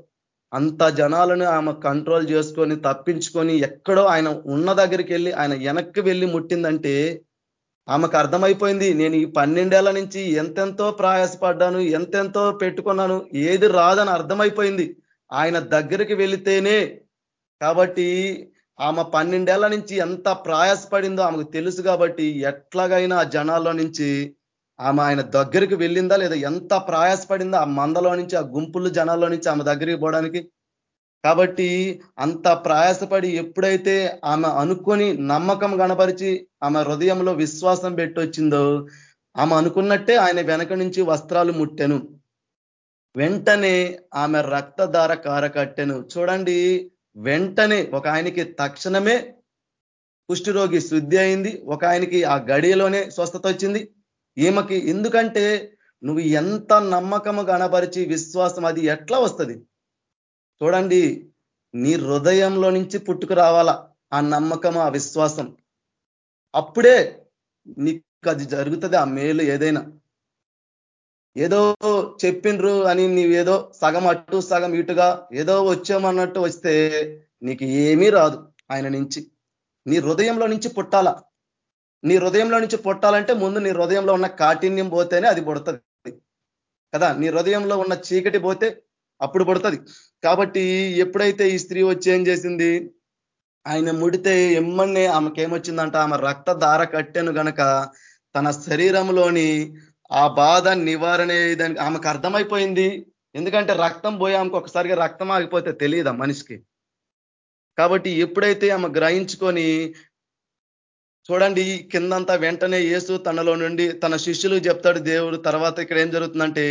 అంత జనాలను ఆమె కంట్రోల్ చేసుకొని తప్పించుకొని ఎక్కడో ఆయన ఉన్న దగ్గరికి వెళ్ళి ఆయన వెనక్కి వెళ్ళి ముట్టిందంటే ఆమెకు అర్థమైపోయింది నేను ఈ పన్నెండేళ్ళ నుంచి ఎంతెంతో ప్రయాసపడ్డాను ఎంతెంతో పెట్టుకున్నాను ఏది రాదని అర్థమైపోయింది. ఆయన దగ్గరికి వెళితేనే కాబట్టి ఆమె పన్నెండేళ్ళ నుంచి ఎంత ప్రయాసపడిందో ఆమెకు తెలుసు కాబట్టి ఎట్లాగైనా ఆ జనాల్లో నుంచి ఆమె ఆయన దగ్గరికి వెళ్ళిందా లేదా ఎంత ప్రయాసపడిందో ఆ మందలో నుంచి ఆ గుంపులు జనాల్లో నుంచి ఆమె దగ్గరికి పోవడానికి కాబట్టి అంత ప్రయాసపడి ఎప్పుడైతే ఆమె అనుకొని నమ్మకం కనపరిచి ఆమె హృదయంలో విశ్వాసం పెట్టొచ్చిందో ఆమె అనుకున్నట్టే ఆయన వెనక నుంచి వస్త్రాలు ముట్టెను. వెంటనే ఆమె రక్తధార కారకట్టెను చూడండి వెంటనే ఒక ఆయనకి తక్షణమే కుష్ఠరోగి శుద్ధి అయింది. ఒక ఆయనకి ఆ గడియలోనే స్వస్థత వచ్చింది. ఈమెకి ఎందుకంటే నువ్వు ఎంత నమ్మకము కనపరిచి విశ్వాసం అది ఎట్లా వస్తుంది? చూడండి నీ హృదయంలో నుంచి పుట్టుకు రావాలా ఆ నమ్మకం ఆ విశ్వాసం? అప్పుడే నీకు అది జరుగుతుంది ఆ మేలు ఏదైనా. ఏదో చెప్పిండ్రు అని నీవేదో సగం అటు సగం ఇటుగా ఏదో వచ్చామన్నట్టు వస్తే నీకు ఏమీ రాదు ఆయన నుంచి. నీ హృదయంలో నుంచి పుట్టాలా? నీ హృదయంలో నుంచి పుట్టాలంటే ముందు నీ హృదయంలో ఉన్న కాఠిన్యం పోతేనే అది పుడుతుంది. కదా? నీ హృదయంలో ఉన్న చీకటి పోతే అప్పుడు పుడుతుంది. కాబట్టి ఎప్పుడైతే ఈ స్త్రీ వచ్చి ఏం చేసింది? ఆయన ముడితే ఎమ్మన్నే ఆమెకేమొచ్చిందంట? ఆమె రక్త దార కట్టెను గనక తన శరీరంలోని ఆ బాధ నివారణ దానికి ఆమెకు అర్థమైపోయింది. ఎందుకంటే రక్తం పోయి ఆమెకు ఒకసారిగా రక్తం ఆగిపోతే తెలియదా మనిషికి? కాబట్టి ఎప్పుడైతే ఆమె గ్రహించుకొని చూడండి కిందంతా వెంటనే యేసు తనలో నుండి తన శిష్యులు చెప్తాడు దేవుడు. తర్వాత ఇక్కడ ఏం జరుగుతుందంటే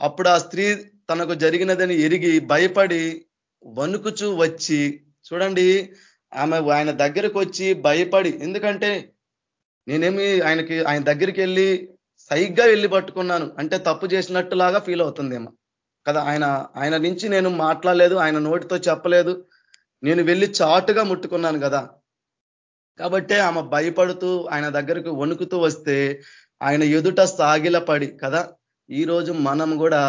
అప్పుడు ఆ స్త్రీ తనకు జరిగినదని ఎరిగి భయపడి వణుకుచూ వచ్చి చూడండి ఆమె ఆయన దగ్గరకు వచ్చి భయపడి ఎందుకంటే నేనేమి ఆయనకి ఆయన దగ్గరికి వెళ్ళి సైగ్గా వెళ్ళి పట్టుకున్నాను. అంటే తప్పు చేసినట్టులాగా ఫీల్ అవుతుందేమో. కదా ఆయన ఆయన నుంచి నేను మాట్లాడలేదు ఆయన నోటితో చెప్పలేదు. నేను వెళ్ళి చాటుగా ముట్టుకున్నాను కదా. కాబట్టే ఆమె భయపడుతూ ఆయన దగ్గరకు వణుకుతూ వస్తే ఆయన ఎదుట సాగిలపడి కదా ఈరోజు మనం కూడా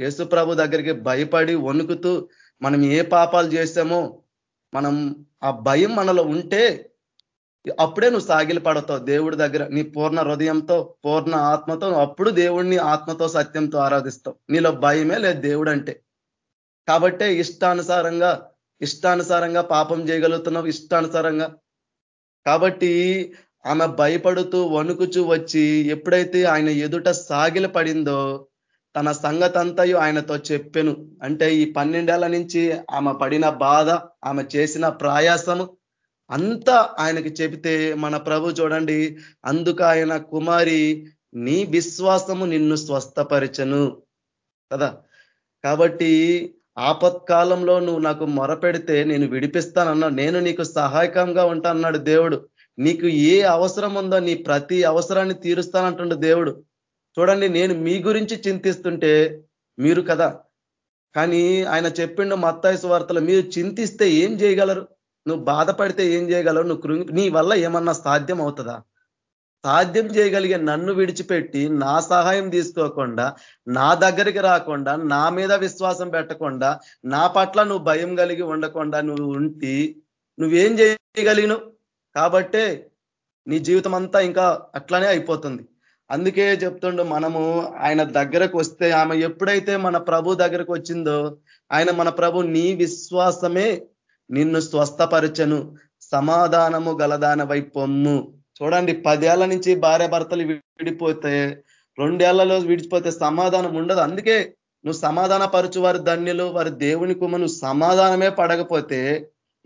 యేసుప్రభు దగ్గరికి భయపడి వణుకుతూ మనం ఏ పాపాలు చేసామో మనం ఆ భయం మనలో ఉంటే అప్పుడే నువ్వు సాగిలి పడతావు దేవుడి దగ్గర. నీ పూర్ణ హృదయంతో పూర్ణ ఆత్మతో అప్పుడు దేవుడిని ఆత్మతో సత్యంతో ఆరాధిస్తావు. నీలో భయమే లేదు దేవుడు అంటే కాబట్టే ఇష్టానుసారంగా ఇష్టానుసారంగా పాపం చేయగలుగుతున్నావు ఇష్టానుసారంగా. కాబట్టి ఆమె భయపడుతూ వణుకుచూ వచ్చి ఎప్పుడైతే ఆయన ఎదుట సాగిలి పడిందో తన సంగతంతయు ఆయనతో చెప్పెను. అంటే ఈ పన్నెండేళ్ళ నుంచి ఆమె పడిన బాధ ఆమె చేసిన ప్రయాసము అంతా ఆయనకి చెబితే మన ప్రభు చూడండి అందుకు ఆయన కుమారి నీ విశ్వాసము నిన్ను స్వస్థపరచను. కదా? కాబట్టి ఆపత్కాలంలో నువ్వు నాకు మొరపెడితే నేను విడిపిస్తానన్నా నేను నీకు సహాయకంగా ఉంటా అన్నాడు దేవుడు. నీకు ఏ అవసరం ఉందో నీ ప్రతి అవసరాన్ని తీరుస్తానంటుండు దేవుడు. చూడండి నేను మీ గురించి చింతిస్తుంటే మీరు కదా. కానీ ఆయన చెప్పిండు మత్తాయి వార్తలు మీరు చింతిస్తే ఏం చేయగలరు? నువ్వు బాధపడితే ఏం చేయగలవు నువ్వు కృంగి నీ వల్ల ఏమన్నా సాధ్యం అవుతుందా? సాధ్యం చేయగలిగే నన్ను విడిచిపెట్టి నా సహాయం తీసుకోకుండా నా దగ్గరికి రాకుండా నా మీద విశ్వాసం పెట్టకుండా నా పట్ల నువ్వు భయం కలిగి ఉండకుండా నువ్వు ఉంటి నువ్వేం చేయగలిగినవు? కాబట్టే నీ జీవితం అంతా ఇంకా అట్లానే అయిపోతుంది. అందుకే చెప్తుండు మనము ఆయన దగ్గరకు వస్తే ఆమె ఎప్పుడైతే మన ప్రభు దగ్గరకు వచ్చిందో ఆయన మన ప్రభు నీ విశ్వాసమే నిన్ను స్వస్థపరచను సమాధానము గలదాన వైపొమ్ము చూడండి పదేళ్ళ నుంచి భార్య భర్తలు విడిపోతే రెండేళ్ళలో విడిచిపోతే సమాధానం ఉండదు. అందుకే నువ్వు సమాధాన పరచు వారి ధన్యులు వారి దేవుని కుమ నువ్వు సమాధానమే పడకపోతే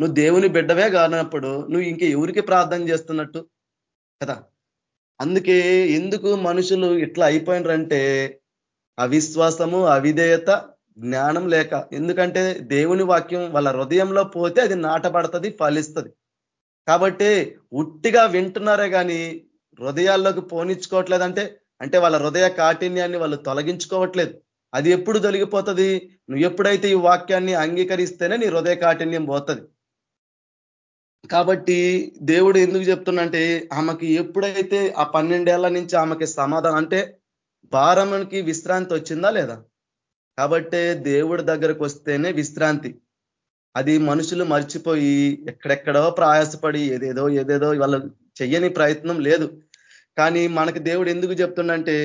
నువ్వు దేవుని బిడ్డవే కానప్పుడు నువ్వు ఇంక ఎవరికి ప్రార్థన చేస్తున్నట్టు? కదా? అందుకే ఎందుకు మనుషులు ఇట్లా అయిపోయినారంటే అవిశ్వాసము అవిధేయత జ్ఞానం లేక. ఎందుకంటే దేవుని వాక్యం వాళ్ళ హృదయంలో పోతే అది నాటబడుతుంది ఫలిస్తుంది. కాబట్టి ఉట్టిగా వింటున్నారే కానీ హృదయాల్లోకి పోనించుకోవట్లేదంటే అంటే వాళ్ళ హృదయ కాఠిన్యాన్ని వాళ్ళు తొలగించుకోవట్లేదు. అది ఎప్పుడు తొలగిపోతుంది? నువ్వు ఎప్పుడైతే ఈ వాక్యాన్ని అంగీకరిస్తేనే నీ హృదయ కాఠిన్యం పోతుంది. కాబట్టి దేవుడు ఎందుకు చెప్తున్నంటే ఆమెకి ఎప్పుడైతే ఆ పన్నెండేళ్ళ నుంచి ఆమెకి సమాధానం అంటే భారమునికి విశ్రాంతి వచ్చిందా లేదా? కాబట్టే దేవుడి దగ్గరకు వస్తేనే విశ్రాంతి. అది మనుషులు మర్చిపోయి ఎక్కడెక్కడో ప్రయాసపడి ఏదేదో ఏదేదో వాళ్ళ చెయ్యని ప్రయత్నం లేదు. కానీ మనకి దేవుడు ఎందుకు చెప్తుండంటే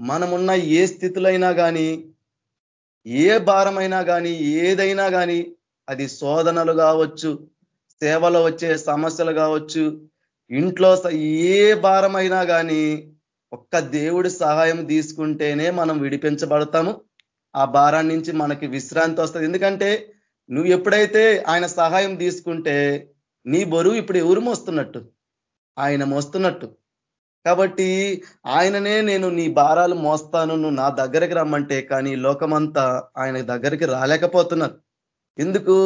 మనమున్న ఏ స్థితులైనా కానీ ఏ భారమైనా కానీ ఏదైనా కానీ అది శోధనలు కావచ్చు సేవలో వచ్చే సమస్యలు కావచ్చు ఇంట్లో ఏ భారమైనా కానీ ఒక్క దేవుడి సహాయం తీసుకుంటేనే మనం విడిపించబడతాము. ఆ భారాన్ని నుంచి మనకి విశ్రాంతి వస్తుంది. ఎందుకంటే నువ్వు ఎప్పుడైతే ఆయన సహాయం తీసుకుంటే నీ బరువు ఇప్పుడు ఎవరు మోస్తున్నట్టు? ఆయన మోస్తున్నట్టు. కాబట్టి ఆయననే నేను నీ భారాలు మోస్తాను నువ్వు నా దగ్గరికి రమ్మంటే కానీ లోకమంతా ఆయన దగ్గరికి రాలేకపోతున్నారు. ఎందుకు?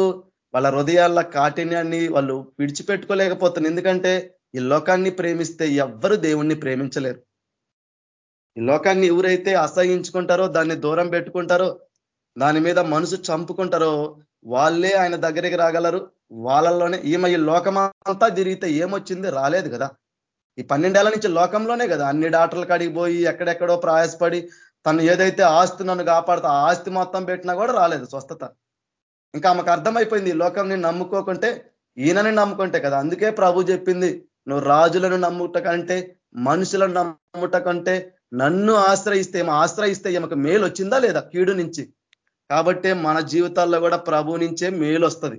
వాళ్ళ హృదయాల కాఠిన్యాన్ని వాళ్ళు విడిచిపెట్టుకోలేకపోతున్నారు. ఎందుకంటే ఈ లోకాన్ని ప్రేమిస్తే ఎవ్వరు దేవుణ్ణి ప్రేమించలేరు. ఈ లోకాన్ని ఎవరైతే అసహించుకుంటారో దాన్ని దూరం పెట్టుకుంటారో దాని మీద మనసు చంపుకుంటారో వాళ్ళే ఆయన దగ్గరికి రాగలరు. వాళ్ళల్లోనే ఈమె ఈ లోకమంతా తిరిగితే ఏమొచ్చింది? రాలేదు కదా. ఈ పన్నెండేళ్ళ నుంచి లోకంలోనే కదా. అన్ని డాక్టర్ల కాడికి పోయి ఎక్కడెక్కడో ప్రయాసపడి తను ఏదైతే ఆస్తి నన్ను కాపాడుతా ఆస్తి మొత్తం పెట్టినా కూడా రాలేదు స్వస్థత. ఇంకా ఆమెకు అర్థమైపోయింది లోకం లోకంని నమ్ముకోకుంటే ఈయనని నమ్ముకుంటే కదా అందుకే ప్రభు చెప్పింది నువ్వు రాజులను నమ్ముట కంటే మనుషులను నమ్ముట కంటే నన్ను ఆశ్రయిస్తే ఏమో ఆశ్రయిస్తే ఏమకు మేలు వచ్చిందా లేదా కీడు నుంచి? కాబట్టి మన జీవితాల్లో కూడా ప్రభు నుంచే మేలు వస్తుంది.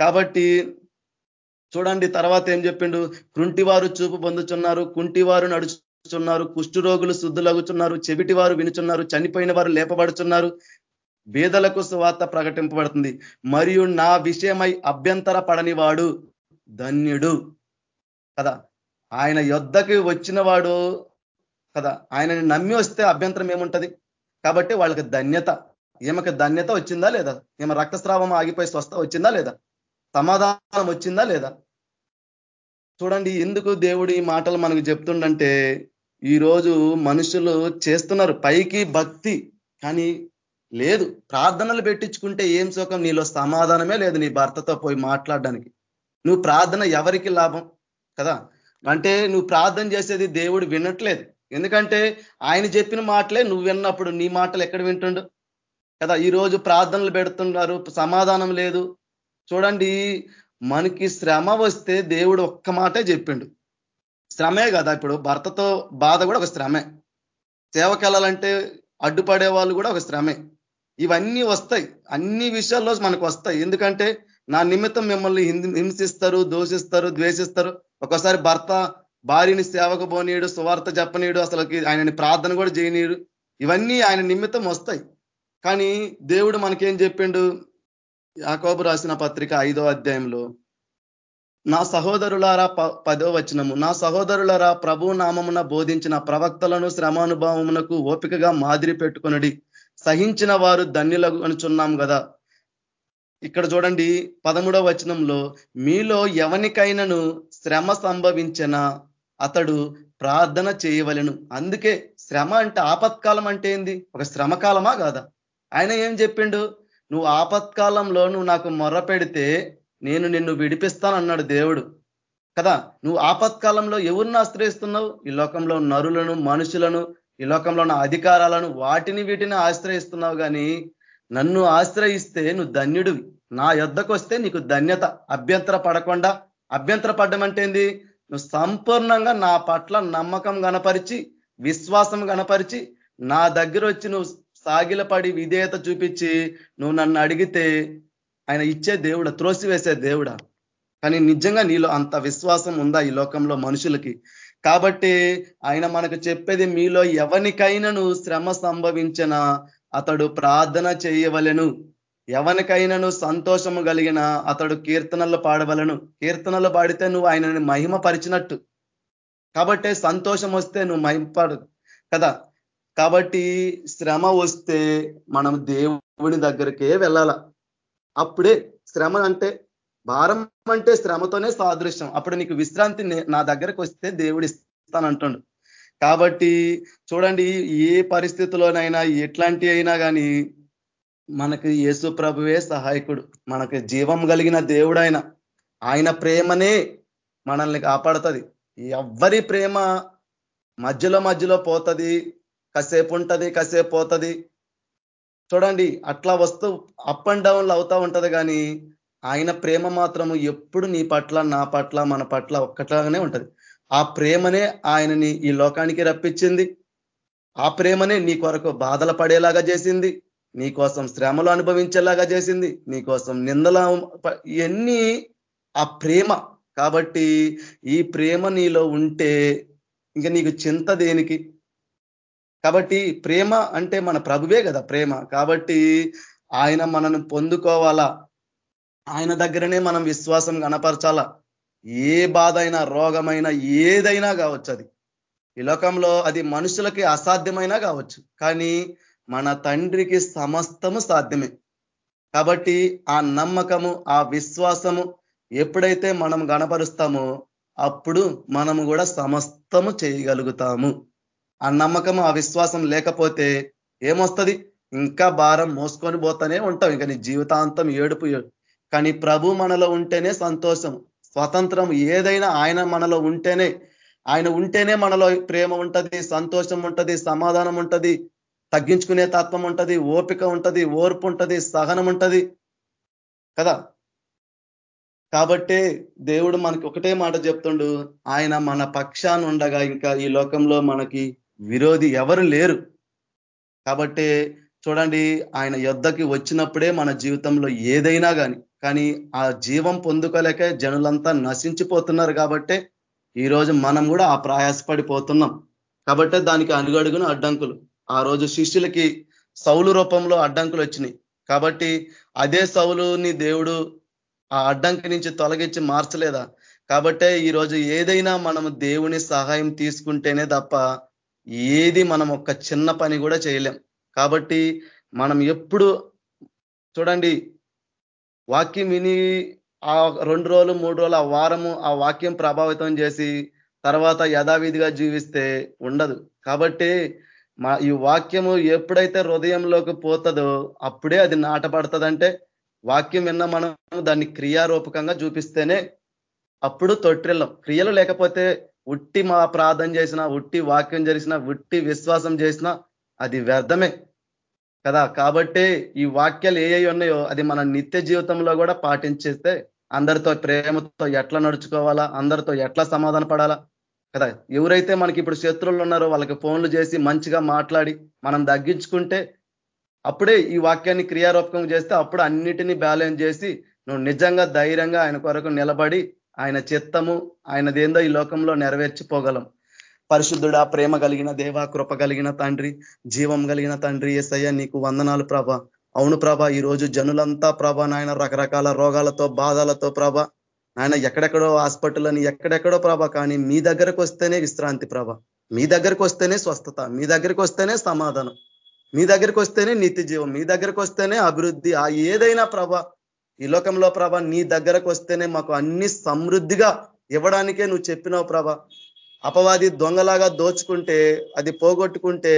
కాబట్టి చూడండి తర్వాత ఏం చెప్పిండు కృంటివారు చూపు పొందుతున్నారు కుంటివారు నడుచుతున్నారు కుష్ఠురోగులు శుద్ధులగుతున్నారు చెవిటి వారు వినుచున్నారు చనిపోయిన వారు లేపబడుతున్నారు బేదలకు సువార్త ప్రకటింపబడుతుంది. మరియు నా విషయమై అభ్యంతర పడని వాడు ధన్యుడు. కదా? ఆయన యొద్దకి వచ్చిన వాడు కదా? ఆయనని నమ్మి వస్తే అభ్యంతరం ఏముంటది? కాబట్టి వాళ్ళకి ధన్యత. ఈమెకి ధన్యత వచ్చిందా లేదా? ఈమె రక్తస్రావం ఆగిపోయి స్వస్థ వచ్చిందా లేదా? సమాధానం వచ్చిందా లేదా? చూడండి ఎందుకు దేవుడు ఈ మాటలు మనకు చెప్తుండంటే ఈరోజు మనుషులు చేస్తున్నారు. పైకి భక్తి కానీ లేదు. ప్రార్థనలు పెట్టించుకుంటే ఏం సుఖం నీలో సమాధానమే లేదు నీ భర్తతో పోయి మాట్లాడడానికి. నువ్వు ప్రార్థన ఎవరికి లాభం? కదా? అంటే నువ్వు ప్రార్థన చేసేది దేవుడు వినట్లేదు. ఎందుకంటే ఆయన చెప్పిన మాటలే నువ్వు విన్నప్పుడు నీ మాటలు ఎక్కడ వింటుండు? కదా? ఈరోజు ప్రార్థనలు పెడుతున్నారు సమాధానం లేదు. చూడండి మనకి శ్రమ వస్తే దేవుడు ఒక్క మాటే చెప్పిండు. శ్రమే కదా ఇప్పుడు. భర్తతో బాధ కూడా ఒక శ్రమే. సేవకెళ్ళాలంటే అడ్డుపడే వాళ్ళు కూడా ఒక శ్రమే. ఇవన్నీ వస్తాయి. అన్ని విషయాల్లో మనకు వస్తాయి. ఎందుకంటే నా నిమిత్తం మిమ్మల్ని హింసిస్తారు దూషిస్తారు ద్వేషిస్తారు. ఒకసారి భర్త భార్యని సేవకు పోనీయుడు సువార్త చెప్పనీయుడు అసలుకి ఆయనని ప్రార్థన కూడా చేయనీయుడు. ఇవన్నీ ఆయన నిమిత్తం వస్తాయి. కానీ దేవుడు మనకేం చెప్పిండు? యాకోబు రాసిన పత్రిక ఐదో అధ్యాయంలో నా సహోదరులారా పదో వచనము నా సహోదరులారా ప్రభు నామమున బోధించిన ప్రవక్తలను శ్రమానుభవమునకు ఓపికగా మాదిరి పెట్టుకునడి. సహించిన వారు ధన్యులకు అనుచున్నాం కదా ఇక్కడ చూడండి పదమూడవ వచనంలో మీలో ఎవనికైనాను శ్రమ సంభవించిన అతడు ప్రార్థన చేయవలను. అందుకే శ్రమ అంటే ఆపత్కాలం అంటే ఏంది? ఒక శ్రమకాలమా కాదా ఆయన ఏం చెప్పిండు? నువ్వు ఆపత్కాలంలో నువ్వు నాకు మొర్ర పెడితే నేను నిన్ను విడిపిస్తాను అన్నాడు దేవుడు. కదా? నువ్వు ఆపత్కాలంలో ఎవరిని ఆశ్రయిస్తున్నావు? ఈ లోకంలో నరులను మనుషులను ఈ లోకంలో ఉన్న అధికారాలను వాటిని వీటిని ఆశ్రయిస్తున్నావు కానీ నన్ను ఆశ్రయిస్తే నువ్వు ధన్యుడివి. నా యొద్దకు వస్తే నీకు ధన్యత. అభ్యంతర పడకుండా. అభ్యంతర పడ్డం అంటే ఏంది? నువ్వు సంపూర్ణంగా నా పట్ల నమ్మకం గనపరిచి విశ్వాసం గనపరిచి నా దగ్గర వచ్చి నువ్వు సాగిలపడి విధేయత చూపించి నువ్వు నన్ను అడిగితే ఆయన ఇచ్చే దేవుడా? త్రోసివేసే దేవుడా? కానీ నిజంగా నీలో అంత విశ్వాసం ఉందా ఈ లోకంలో మనుషులకి? కాబట్టి ఆయన మనకు చెప్పేది మీలో ఎవరికైనాను శ్రమ సంభవించిన అతడు ప్రార్థన చేయవలెను. ఎవరికైనాను సంతోషము కలిగిన అతడు కీర్తనలు పాడవలను. కీర్తనలు పాడితే నువ్వు ఆయనని మహిమ పరిచినట్టు కాబట్టి సంతోషం వస్తే నువ్వు మహిమపడు కదా? కాబట్టి శ్రమ వస్తే మనం దేవుని దగ్గరికే వెళ్ళాల. అప్పుడే శ్రమ అంటే భారం అంటే శ్రమతోనే సాదృశ్యం. అప్పుడు నీకు విశ్రాంతి నా దగ్గరకు వస్తే దేవుడు ఇస్తానంటుండు. కాబట్టి చూడండి ఏ పరిస్థితిలోనైనా ఎట్లాంటి అయినా కానీ మనకు యేసు ప్రభువే సహాయకుడు. మనకు జీవం కలిగిన దేవుడైన ఆయన ప్రేమనే మనల్ని కాపాడుతుంది. ఎవ్వరి ప్రేమ మధ్యలో మధ్యలో పోతుంది కాసేపు ఉంటుంది కాసేపు పోతుంది. చూడండి అట్లా వస్తూ అప్ అండ్ డౌన్లు అవుతా ఉంటది కానీ ఆయన ప్రేమ మాత్రము ఎప్పుడు నీ పట్ల నా పట్ల మన పట్ల ఒక్కట్లాగానే ఉంటది. ఆ ప్రేమనే ఆయనని ఈ లోకానికి రప్పించింది. ఆ ప్రేమనే నీ కొరకు బాధలు పడేలాగా చేసింది. నీ కోసం శ్రమలు అనుభవించేలాగా చేసింది. నీ కోసం నిందల ఇవన్నీ ఆ ప్రేమ. కాబట్టి ఈ ప్రేమ నీలో ఉంటే ఇంకా నీకు చింత దేనికి? కాబట్టి ప్రేమ అంటే మన ప్రభువే కదా ప్రేమ. కాబట్టి ఆయన మనను పొందుకోవాలా? ఆయన దగ్గరనే మనం విశ్వాసం కనపరచాల ఏ బాధ అయినా రోగమైనా ఏదైనా కావచ్చు అది. ఈ లోకంలో అది మనుషులకి అసాధ్యమైనా కావచ్చు. కానీ మన తండ్రికి సమస్తము సాధ్యమే. కాబట్టి ఆ నమ్మకము ఆ విశ్వాసము ఎప్పుడైతే మనం గణపరుస్తామో అప్పుడు మనము కూడా సమస్తము చేయగలుగుతాము. ఆ నమ్మకము ఆ విశ్వాసం లేకపోతే ఏమొస్తుంది? ఇంకా భారం మోసుకొని పోతానే ఉంటాం. ఇంకా నీ జీవితాంతం ఏడుపు కానీ ప్రభు మనలో ఉంటేనే సంతోషం స్వతంత్రం ఏదైనా ఆయన మనలో ఉంటేనే ఆయన ఉంటేనే మనలో ప్రేమ ఉంటది సంతోషం ఉంటది సమాధానం ఉంటది తగ్గించుకునే తత్వం ఉంటది ఓపిక ఉంటది ఓర్పు ఉంటది సహనం ఉంటది. కదా? కాబట్టే దేవుడు మనకి ఒకటే మాట చెప్తుండు ఆయన మన పక్షాన్ని ఉండగా ఇంకా ఈ లోకంలో మనకి విరోధి ఎవరు లేరు. కాబట్టి చూడండి ఆయన యుద్ధకి వచ్చినప్పుడే మన జీవితంలో ఏదైనా కానీ కానీ ఆ జీవం పొందుకోలేక జనులంతా నశించిపోతున్నారు కాబట్టే ఈరోజు మనం కూడా ఆ ప్రయాసపడిపోతున్నాం. కాబట్టే దానికి అడుగడుగున అడ్డంకులు. ఆ రోజు శిష్యులకి సౌలు రూపంలో అడ్డంకులు వచ్చినాయి. కాబట్టి అదే సౌలుని దేవుడు ఆ అడ్డంకి నుంచి తొలగించి మార్చలేదా? కాబట్టే ఈరోజు ఏదైనా మనం దేవుని సహాయం తీసుకుంటేనే తప్ప ఏది మనం ఒక చిన్న పని కూడా చేయలేం. కాబట్టి మనం ఎప్పుడు చూడండి వాక్యం విని ఆ రెండు రోజులు మూడు రోజులు ఆ వారము ఆ వాక్యం ప్రభావితం చేసి తర్వాత యథావిధిగా జీవిస్తే ఉండదు. కాబట్టి మా ఈ వాక్యము ఎప్పుడైతే హృదయంలోకి పోతుందో అప్పుడే అది నాటపడుతుందంటే వాక్యం విన్న మనం దాన్ని క్రియారూపకంగా చూపిస్తేనే అప్పుడు తొట్టిల్లం. క్రియలు లేకపోతే ఉట్టి మా ప్రార్థన చేసిన ఉట్టి వాక్యం చేసిన ఉట్టి విశ్వాసం చేసిన అది వ్యర్థమే. కదా? కాబట్టి ఈ వాక్యాలు ఏ ఉన్నాయో అది మన నిత్య జీవితంలో కూడా పాటించేస్తే అందరితో ప్రేమతో ఎట్లా నడుచుకోవాలా? అందరితో ఎట్లా సమాధాన పడాలా? కదా? ఎవరైతే మనకి ఇప్పుడు శత్రువులు ఉన్నారో వాళ్ళకి ఫోన్లు చేసి మంచిగా మాట్లాడి మనం తగ్గించుకుంటే అప్పుడే ఈ వాక్యాన్ని క్రియారూపకం చేస్తే అప్పుడు అన్నిటినీ బ్యాలెన్స్ చేసి నువ్వు నిజంగా ధైర్యంగా ఆయన కొరకు నిలబడి ఆయన చిత్తము ఆయనదేందో ఈ లోకంలో నెరవేర్చిపోగలం. పరిశుద్ధుడ ప్రేమ కలిగిన దేవా కృప కలిగిన తండ్రి జీవం కలిగిన తండ్రి ఎస్ఐ నీకు వందనాలు ప్రభ. అవును ప్రభ ఈ రోజు జనులంతా ప్రభ నాయన రకరకాల రోగాలతో బాధలతో ప్రభ. నాయన ఎక్కడెక్కడో హాస్పిటల్ అని ఎక్కడెక్కడో ప్రభ కానీ మీ దగ్గరకు వస్తేనే విశ్రాంతి ప్రభ. మీ దగ్గరకు వస్తేనే స్వస్థత మీ దగ్గరికి వస్తేనే సమాధానం మీ దగ్గరికి వస్తేనే నీతి జీవం మీ దగ్గరకు వస్తేనే అభివృద్ధి. ఆ ఏదైనా ప్రభ ఈ లోకంలో ప్రభ నీ దగ్గరకు వస్తేనే మాకు అన్ని సమృద్ధిగా ఇవ్వడానికే నువ్వు చెప్పినావు ప్రభ. అపవాది దొంగలాగా దోచుకుంటే అది పోగొట్టుకుంటే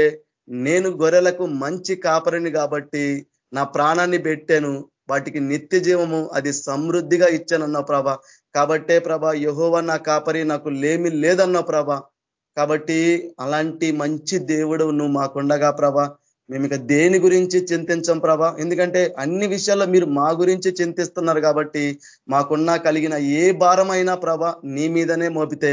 నేను గొర్రెలకు మంచి కాపరిని కాబట్టి నా ప్రాణాన్ని పెట్టాను. వాటికి నిత్య జీవము అది సమృద్ధిగా ఇచ్చానన్న ప్రభ. కాబట్టే ప్రభ యహోవ నా కాపరి నాకు లేమి లేదన్న ప్రభ. కాబట్టి అలాంటి మంచి దేవుడు నువ్వు మాకుండగా ప్రభ. మేము ఇక దేని గురించి చింతించం ప్రభ? ఎందుకంటే అన్ని విషయాల్లో మీరు మా గురించి చింతిస్తున్నారు కాబట్టి మాకున్నా కలిగిన ఏ భారమైనా ప్రభ నీ మీదనే మోపితే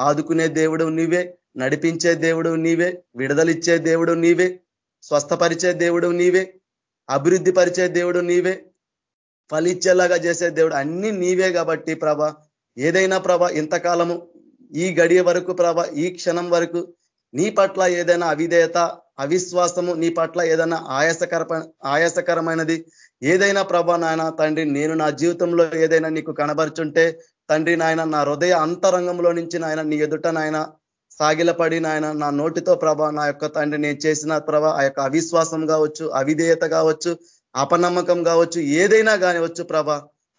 ఆదుకునే దేవుడు నీవే నడిపించే దేవుడు నీవే విడుదలిచ్చే దేవుడు నీవే స్వస్థపరిచే దేవుడు నీవే అభివృద్ధి పరిచే దేవుడు నీవే ఫలిచ్చేలాగా చేసే దేవుడు అన్ని నీవే కాబట్టి ప్రభ. ఏదైనా ప్రభ ఇంతకాలము ఈ గడియ వరకు ప్రభ ఈ క్షణం వరకు నీ పట్ల ఏదైనా అవిధేయత అవిశ్వాసము నీ పట్ల ఏదైనా ఆయాసకర ఆయాసకరమైనది ఏదైనా ప్రభ నాయన తండ్రి నేను నా జీవితంలో ఏదైనా నీకు కనబరుచుంటే తండ్రి నాయన నా హృదయ అంతరంగంలో నుంచి నాయన నీ ఎదుట నాయన సాగిలపడి నాయన నా నోటితో ప్రభ నా యొక్క తండ్రి నేను చేసిన ప్రభ ఆ యొక్క అవిశ్వాసం కావచ్చు అవిధేయత కావచ్చు అపనమ్మకం కావచ్చు ఏదైనా కానివచ్చు ప్రభ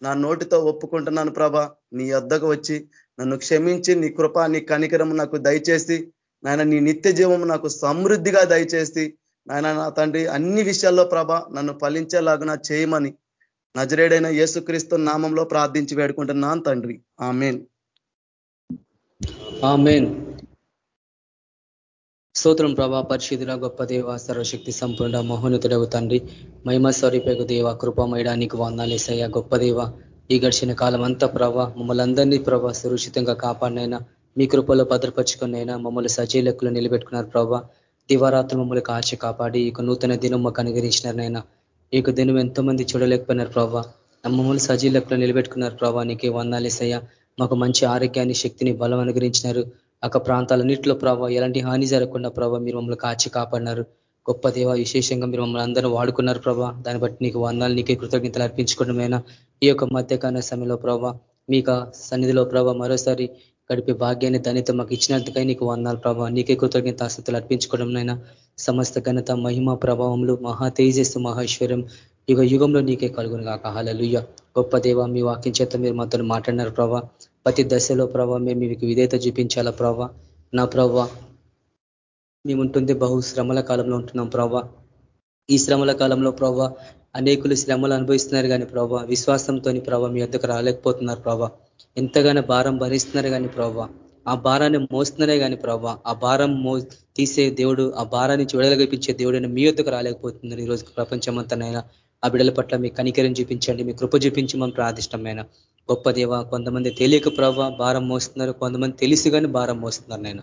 నా నోటితో ఒప్పుకుంటున్నాను ప్రభ నీ వద్దకు వచ్చి నన్ను క్షమించి నీ కృప నీ కనికరం నాకు దయచేసి నాయన నీ నిత్య జీవము నాకు సమృద్ధిగా దయచేసి నాయన నా తండ్రి అన్ని విషయాల్లో ప్రభ నన్ను ఫలించేలాగా చేయమని నజరేడైన యేసుక్రీస్తు నామంలో ప్రార్థించి వేడుకుంటున్నాను తండ్రి. ఆమెన్. ఆమెన్. స్తోత్రం ప్రభా పరిశుద్ధుల గొప్ప దేవ సర్వశక్తి సంపూర్ణ మహోన్నతుడవు తండ్రి. మహిమ స్వరూపకు దేవ కృపమయడానికి వందాలేసయ్య గొప్ప దేవ ఈ గడిచిన కాలం అంతా ప్రభా మమ్మల్ని అందరినీ ప్రభా సురక్షితంగా కాపాడినైనా మీ కృపలో భద్రపరుచుకున్నైనా మమ్మల్ని సజీలకులు నిలబెట్టుకున్నారు ప్రభా. దివారాత్రి మమ్మల్ని కాచి కాపాడి ఇక నూతన దినం మాకు అనుగరించినారనైనా ఈ దినం ఎంతో మంది చూడలేకపోయినారు ప్రభావ మమ్మల్ని సజీలకులు నిలబెట్టుకున్నారు ప్రభావ నీకే వందాలేసయ్య. మాకు మంచి ఆరోగ్యాన్ని శక్తిని బలం అనుగ్రహించినారు. అక్క ప్రాంతాలన్నింటిలో ప్రభావ ఎలాంటి హాని జరగకుండా ప్రభావ మీరు మమ్మల్ని కాచి కాపాడినారు. గొప్ప దేవ విశేషంగా మీరు మమ్మల్ని అందరూ వాడుకున్నారు ప్రభా దాన్ని బట్టి నీకు వందాలు నీకే కృతజ్ఞతలు అర్పించుకోవడమైనా ఈ యొక్క మధ్యకాల సమయంలో ప్రభా మీకు సన్నిధిలో ప్రభా మరోసారి గడిపే భాగ్యాన్ని దానితో మాకు ఇచ్చినందుకై నీకు వందాలు ప్రభావ నీకే కృతజ్ఞత ఆసక్తులు అర్పించుకోవడంనైనా సమస్త ఘనత మహిమ ప్రభావంలో మహా తేజస్సు మహేశ్వరం యుగ యుగంలో నీకే కలుగును కాక హలలుయ్య గొప్ప దేవ మీ వాక్యం చేత మీరు మాతో మాట్లాడినారు ప్రభా. ప్రతి దశలో ప్రభా మేము మీకు విధేయత చూపించాలా ప్రభా. నా ప్రభా మేముంటుంది బహు శ్రమల కాలంలో ఉంటున్నాం ప్రభా. ఈ శ్రమల కాలంలో ప్రభా అనేకులు శ్రమలు అనుభవిస్తున్నారు కానీ ప్రభా విశ్వాసంతో ప్రభావ మీ వద్దకు రాలేకపోతున్నారు ప్రభా. ఎంతగానో భారం భరిస్తున్నారు కానీ ప్రభా. ఆ భారాన్ని మోస్తున్నారే కానీ ప్రభావ ఆ భారం మో తీసే దేవుడు ఆ భారాన్ని చూడగలిపించే దేవుడైనా మీ వద్దకు రాలేకపోతున్నారు ఈ రోజు ప్రపంచమంతనైనా ఆ బిడ్డల పట్ల మీ కనికరం చూపించండి మీ కృప చూపించమని ప్రార్థిష్టమైన గొప్ప దేవ కొంతమంది తెలియక ప్రభావ భారం మోస్తున్నారు కొంతమంది తెలిసి కానీ భారం మోస్తున్నారు నేను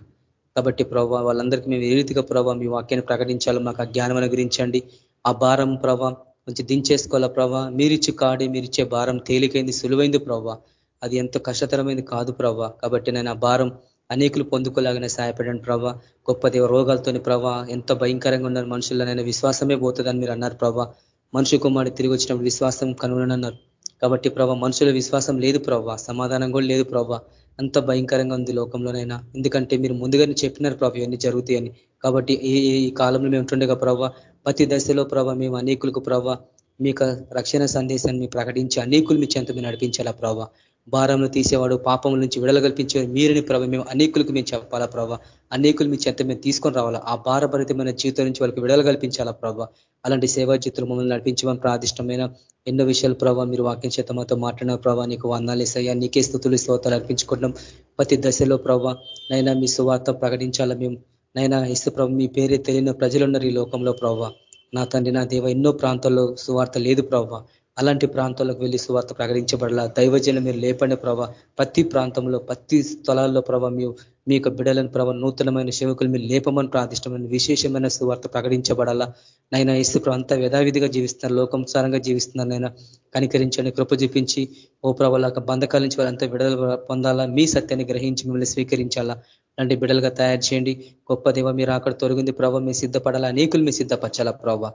కాబట్టి ప్రభావ వాళ్ళందరికీ మేము ఏ రీతిగా ప్రభావ మీ వాక్యాన్ని ప్రకటించాలో మాకు ఆ జ్ఞానం అనుగ్రహించండి. ఆ భారం ప్రభావ కొంచెం దించేసుకోవాలా ప్రభావ మీరిచ్చి కాడి మీరిచ్చే భారం తేలికైంది సులువైంది ప్రభా. అది ఎంతో కష్టతరమైనది కాదు ప్రవ్వ. కాబట్టి నేను ఆ భారం అనేకులు పొందుకోలాగానే సహాయపడండి ప్రభా గొప్ప దేవ రోగాలతోని ప్రభా ఎంతో భయంకరంగా ఉన్నారు మనుషులనైనా విశ్వాసమే పోతుందని మీరు అన్నారు ప్రభా మనుషు కుమారుడు తిరిగి వచ్చినప్పుడు విశ్వాసం కనుగొనన్నారు కాబట్టి ప్రభా మనుషుల విశ్వాసం లేదు ప్రభా సమాధానం కూడా లేదు ప్రభా అంత భయంకరంగా ఉంది లోకంలోనైనా. ఎందుకంటే మీరు ముందుగానే చెప్పినారు ప్రభా ఇవన్నీ జరుగుతాయని. కాబట్టి ఈ కాలంలో మేము ఉంటుండగా ప్రభా ప్రతి దశలో ప్రభా మేము అనేకులకు ప్రభా మీకు రక్షణ సందేశాన్ని ప్రకటించి అనేకులు మీ చెంత మీరు నడిపించాలా ప్రభా భారంలో తీసేవాడు పాపం నుంచి విడల కల్పించే మీరని ప్రభావ మేము అనేకులకు మేము చెప్పాలా ప్రభావ అనేకులు మీ చెత్త మేము తీసుకొని రావాలా? ఆ భారభరితమైన జీవితం నుంచి వాళ్ళకి విడల కల్పించాలా ప్రభావ అలాంటి సేవా చిత్రం మమ్మల్ని నడిపించమని ప్రాదిష్టమైన ఎన్నో విషయాలు ప్రభావ మీరు వాక్యం చేత మాతో మాట్లాడిన ప్రభావ నీకు వందాలేసయ్యా నీకే స్థుతులు స్తోతాలు అర్పించుకుంటున్నాం. ప్రతి దశలో ప్రభావ నైనా మీ సువార్త ప్రకటించాలా మేము? నైనా ఇసు ప్రభు మీ పేరే తెలియని ప్రజలున్నారు ఈ లోకంలో ప్రభావ నా తండ్రి నా దేవ ఎన్నో ప్రాంతాల్లో సువార్త లేదు ప్రభావ అలాంటి ప్రాంతాలకు వెళ్ళి సువార్త ప్రకటించబడాల. దైవజనం మీరు లేపండి ప్రభా. ప్రతి ప్రాంతంలో ప్రతి స్థలాల్లో ప్రభావ మీ మీ యొక్క బిడలను ప్రభావ నూతనమైన సేవకులు మీరు లేపమని ప్రార్థిష్టమైన విశేషమైన సువార్త ప్రకటించబడాలా. నైనా ఇసు అంతా యథావిధిగా జీవిస్తున్నారు లోకంసారంగా జీవిస్తున్నారు నైనా. కనికరించండి కృప చూపించి ఓ ప్రభావ బంధకాల నుంచి వారంతా విడుదల పొందాలా. మీ సత్యాన్ని గ్రహించి మిమ్మల్ని స్వీకరించాలా. అలాంటి బిడలుగా తయారు చేయండి. గొప్ప దేవ మీరు అక్కడ తొలగింది ప్రభావ మీ సిద్ధపడాలా. అనేకులు మీ సిద్ధపరచాలా ప్రభావ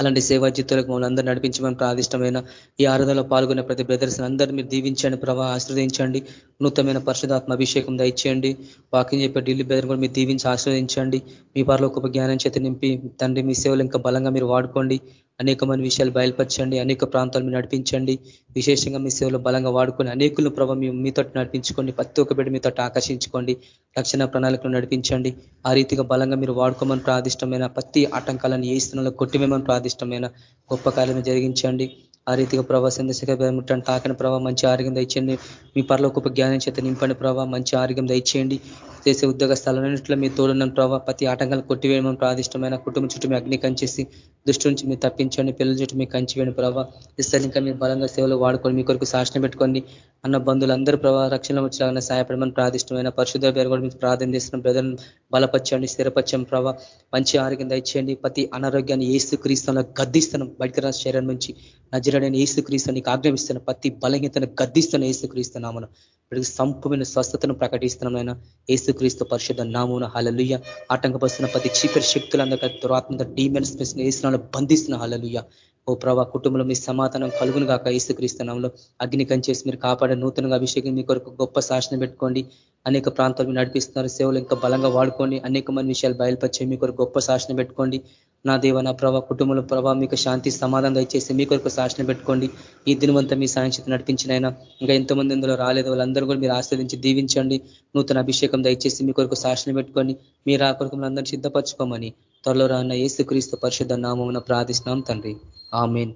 అలాంటి సేవా జీతులకు మమ్మల్ని అందరూ నడిపించమని ప్రాదిష్టమైన ఈ ఆరాధనలో పాల్గొనే ప్రతి బ్రదర్స్ అందరూ మీరు దీవించండి ప్రభావ ఆశ్రదించండి నూతనమైన పరిశుధాత్మ అభిషేకం దయచేయండి వాకింగ్ చెప్పే ఢిల్లీ బ్రదర్ కూడా మీరు దీవించి ఆశ్రదించండి మీ పార్లో గొప్ప జ్ఞానం చేత నింపి తండ్రి మీ సేవలు ఇంకా బలంగా మీరు వాడుకోండి అనేకమైన విషయాలు బయలుపరచండి అనేక ప్రాంతాలు మీరు నడిపించండి. విశేషంగా మీ సేవలు బలంగా వాడుకొని అనేకులను ప్రభావ మీతో నడిపించుకోండి. ప్రతి ఒక్క బిడ్డ మీతో ఆకర్షించుకోండి. రక్షణ ప్రణాళికను నడిపించండి. ఆ రీతిగా బలంగా మీరు వాడుకోమని ప్రాదిష్టమైన ప్రతి ఆటంకాలను ఏ స్థానంలో కొట్టివేమని ప్రాదిష్టమైన గొప్ప కార్యం జరిగించండి. ఆ రీతిగా ప్రభావ సందర్శక ముట్టండి తాకని ప్రభావ మంచి ఆరోగ్యం దయచేయండి. మీ పర్లో గొప్ప జ్ఞానం చేత నింపండి ప్రభావ మంచి ఆరోగ్యం దయచేయండి. చేసే ఉద్యోగ స్థలంలో మీ తోడున్న ప్రభావ ప్రతి ఆటంకాలు కొట్టివేయమని ప్రాదిష్టమైన కుటుంబం చుట్టూ మీ అగ్ని కంచేసి దృష్టి నుంచి మీరు తప్పించండి. పిల్లల చుట్టూ మీకు కంచివేయండి ప్రభావ ఇస్తారు ఇంకా మీరు బలంగా సేవలు వాడుకొని మీ కొరకు శాసన పెట్టుకోండి. అన్న బంధువులందరూ ప్రభావ రక్షణ వచ్చేలాగా సహాయపడమని ప్రాదిష్టమైన పరిశుద్ధ పేరు కూడా మీకు ప్రార్థన చేస్తున్న. ప్రజలను బలపరచండి స్థిరపరచం ప్రభావ మంచి ఆరోగ్యం దయచేయండి. ప్రతి అనారోగ్యాన్ని ఏసు క్రీస్తున్న గద్దిస్తాను బయటకు శరీరం నుంచి నజరడైన ఏసుక్రీస్తు నీకు ఆగ్రహిస్తున్న ప్రతి బలహీనతను గద్దిస్తున్న ఏసు క్రీస్తున్నామను ఇప్పటికి సంపూర్ణ స్వస్థతను ప్రకటిస్తున్నామైనా ఏసుక్రీస్తు పరిషత్ నామూన హలలుయ్య ఆటంకపరుస్తున్న ప్రతి చీకటి శక్తులందరికీ దురాత్మక డీమెన్స్ వేసినాలో బంధిస్తున్న హలలుయ్య ఓ ప్రభా కుటుంబంలో మీ సమాధానం కలుగును కాక ఏసుక్రీస్తునంలో అగ్ని కంచేసి మీరు కాపాడే నూతనంగా అభిషేకం మీ కొరకు గొప్ప శాసన పెట్టుకోండి. అనేక ప్రాంతాలు నడిపిస్తున్నారు. సేవలు ఇంకా బలంగా వాడుకోండి. అనేక మంది విషయాలు బయలుపరిచే మీ కొరకు గొప్ప శాసన పెట్టుకోండి. నా దేవ నా ప్రభా కుటుంబంలో ప్రభావ మీకు శాంతి సమాధానం దయచేసి మీ కొరకు శాసన పెట్టుకోండి. ఈ దినవంతా మీ సాయంత్రం ఆయన. ఇంకా ఎంతమంది ఇందులో రాలేదు. వాళ్ళందరూ కూడా మీరు ఆస్వాదించి దీవించండి. నూతన అభిషేకం దయచేసి మీ కొరకు శాసన పెట్టుకొని మీరు ఆ కొరకు అందరినీ సిద్ధపరచుకోమని త్వరలో రాన్న ఏసు క్రీస్తు పరిశుద్ధ నామమున ప్రార్థిస్తున్నాం తండ్రి. ఆమెన్.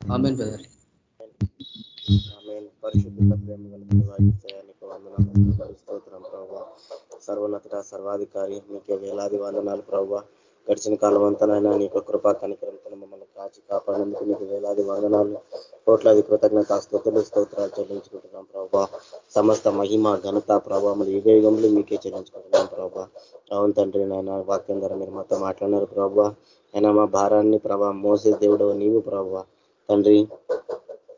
Amen brother. సర్వోన్నత సర్వాధికారి మీకు వేలాది వందనాలు ప్రభావ గడిచిన కాలం అంతనైనా నీకు కృపా కనికరంతో మమ్మల్ని కాచి కాపాడేందుకు నీకు వేలాది వందనాలు. కోట్లాది కృతజ్ఞత స్థుతులు స్తోత్రాలు చెల్లించుకుంటున్నాం ప్రభావ సమస్త మహిమ ఘనత ప్రభావం యుగ యుగంలో మీకే చెల్లించుకుంటున్నాం ప్రభావ అవును తండ్రి నాయన వాక్యం ద్వారా మీరు మాతో మాట్లాడినారు ప్రభావ అయినా మా భారాన్ని ప్రభావ మోసే దేవుడు నీవు ప్రభావ తండ్రి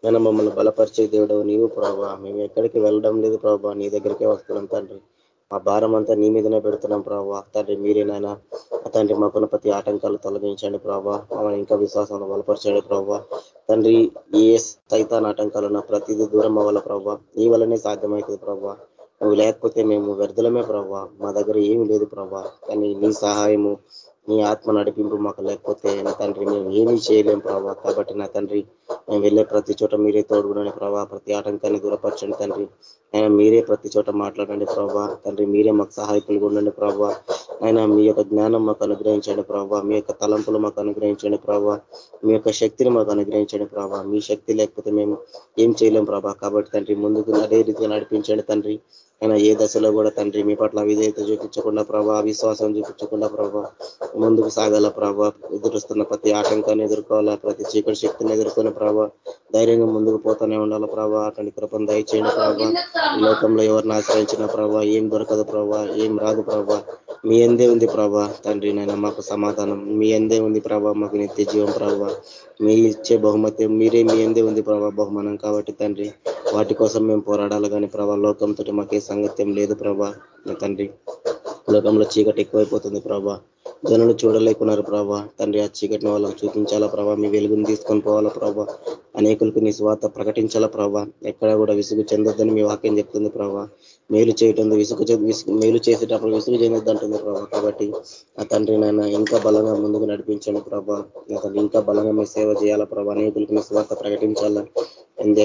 నేను మమ్మల్ని బలపరిచే దేవుడు నీవు ప్రభావ మేము ఎక్కడికి వెళ్ళడం లేదు ప్రభావ నీ దగ్గరికే వస్తున్నాం తండ్రి. ఆ భారం అంతా నీ మీదనే పెడుతున్నాం ప్రభావ తండ్రి మీరేనైనా తండ్రి మాకున్న ప్రతి ఆటంకాలు తొలగించండి ప్రభావ మమ్మల్ని ఇంకా విశ్వాసంలో బలపరచండి ప్రభావ తండ్రి ఏ సైతాన్ ఆటంకాలున్న ప్రతిదీ దూరం అవ్వాల ప్రభావ నీ వల్లనే సాధ్యమవుతుంది ప్రభావ నువ్వు లేకపోతే మేము వ్యర్థులమే ప్రభావ మా దగ్గర ఏమి లేదు ప్రభావ కానీ నీ సహాయము నీ ఆత్మ నడిపింపు మాకు లేకపోతే నా తండ్రి మేము ఏమీ చేయలేం ప్రభావ కాబట్టి నా తండ్రి మేము వెళ్ళే ప్రతి చోట మీరే తోడుగునని ప్రభావ ప్రతి ఆటంకాన్ని దూరపరచండి తండ్రి. ఆయన మీరే ప్రతి చోట మాట్లాడండి ప్రభావ తండ్రి మీరే మాకు సహాయకులు ఉండండి ప్రభావ ఆయన మీ యొక్క జ్ఞానం మాకు అనుగ్రహించండి ప్రభావ మీ యొక్క తలంపులు మాకు అనుగ్రహించండి ప్రభావ మీ యొక్క శక్తిని మాకు అనుగ్రహించండి ప్రభావ మీ శక్తి లేకపోతే మేము ఏం చేయలేం ప్రభా. కాబట్టి తండ్రి ముందుకు అదే రీతిగా నడిపించండి తండ్రి. ఆయన ఏ దశలో కూడా తండ్రి మీ పట్ల విధేయత చూపించకుండా ప్రభా విశ్వాసం చూపించకుండా ప్రభా ముందుకు సాగాల ప్రభా. ఎదురుస్తున్న ప్రతి ఆటంకాన్ని ఎదుర్కోవాలా ప్రతి చీకటి శక్తిని ఎదుర్కొని ప్రభా ధైర్యంగా ముందుకు పోతానే ఉండాలి ప్రభా. అటువంటి కృపను దయచేయండి ప్రభా. లోకంలో ఎవరిని ఆశ్రయించిన ప్రభా ఏం దొరకదు ప్రభా ఏం రాదు ప్రభా. మీ ఎందే ఉంది ప్రభా తండ్రి నైనా మాకు సమాధానం. మీ ఎందే ఉంది ప్రభా మాకు నిత్య జీవం ప్రభా. మీ ఇచ్చే బహుమతి మీరే మీ ఎందే ఉంది ప్రభా బహుమానం కాబట్టి తండ్రి వాటి కోసం మేము పోరాడాలి కానీ ప్రభా లోకంతో మాకే సంగత్యం లేదు ప్రభా. తండ్రి లోకంలో చీకటి ఎక్కువైపోతుంది ప్రభా. జనులు చూడలేకున్నారు ప్రభా. తండ్రి ఆ చీకటిని వాళ్ళకి చూపించాలా ప్రభా? మీ వెలుగుని తీసుకొని పోవాలా ప్రభా? అనేకులకు నీ స్వార్థ ప్రకటించాలా ప్రభా? ఎక్కడ కూడా విసుగు చెందొద్దని మీ వాక్యం చెప్తుంది ప్రభా. మేలు చేయటం విసుగు మేలు చేసేటప్పుడు విసుగు చేయొద్దు అంటుంది ప్రభావ కాబట్టి ఆ తండ్రి నాయన ఇంకా బలంగా ముందుకు నడిపించండి ప్రభా. ఇంకా బలంగా మీ సేవ చేయాలా ప్రభా? అనేకులకు మీ స్వార్థ ప్రకటించాలా?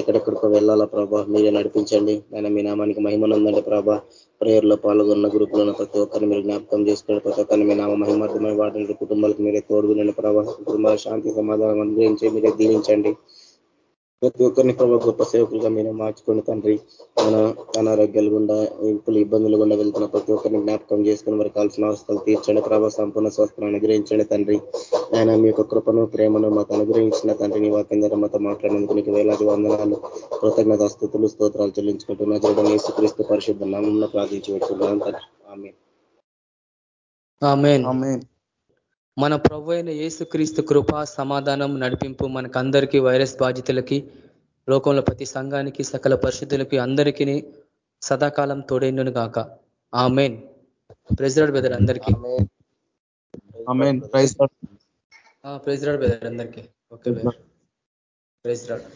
ఎక్కడెక్కడికో వెళ్ళాలా ప్రభా? మీరే నడిపించండి. ఆయన మీ నామానికి మహిమనుందండి ప్రభా. ప్రేయర్లో పాల్గొన్న గ్రూపులను ప్రతి ఒక్కరిని మీరు జ్ఞాపకం చేసుకోండి ప్రతి ఒక్కరిని మీ నామ మహిమార్థమై వాటిని కుటుంబాలకు మీరే తోడుగునండి ప్రభా. కుటుంబాల శాంతి సమాధానం అనుగ్రహించి మీరే దీవించండి. ప్రతి ఒక్కరిని ప్రభావ గొప్ప సేవకులుగా మీరు మార్చుకొని తండ్రి మన అనారోగ్యాలు గుండా ఇంపులు ఇబ్బందులు గుండా వెళ్తున్న ప్రతి ఒక్కరిని జ్ఞాపకం చేసుకుని మరి కావాల్సిన అవస్థలు తీర్చండి. ప్రభావ సంపూర్ణ స్వస్థను అనుగ్రహించండి తండ్రి. ఆయన మీ యొక్క కృపను ప్రేమను మాకు అనుగ్రహించిన తండ్రి నీ వాక్యం ద్వారా మాతో మాట్లాడినందుకు నీకు వేలాది వందనాలు కృతజ్ఞత స్థుతులు స్తోత్రాలు చెల్లించుకుంటున్నా. చూడడం యేసుక్రీస్తు పరిశుద్ధ నామంలో ప్రార్థించి పెట్టుకున్నాం ఆమె మన ప్రభు అయిన యేసుక్రీస్తు కృప సమాధానం నడిపింపు మనకందరికీ వైరస్ బాధితులకి లోకంలో ప్రతి సంఘానికి సకల పరిశుద్ధులకి అందరికీ సదాకాలం తోడైండును గాక. ఆ మెయిన్ ప్రెసిడెంట్ బెదర్ అందరికీ. ప్రెసిడెంట్ బెదర్ అందరికీ. Okay president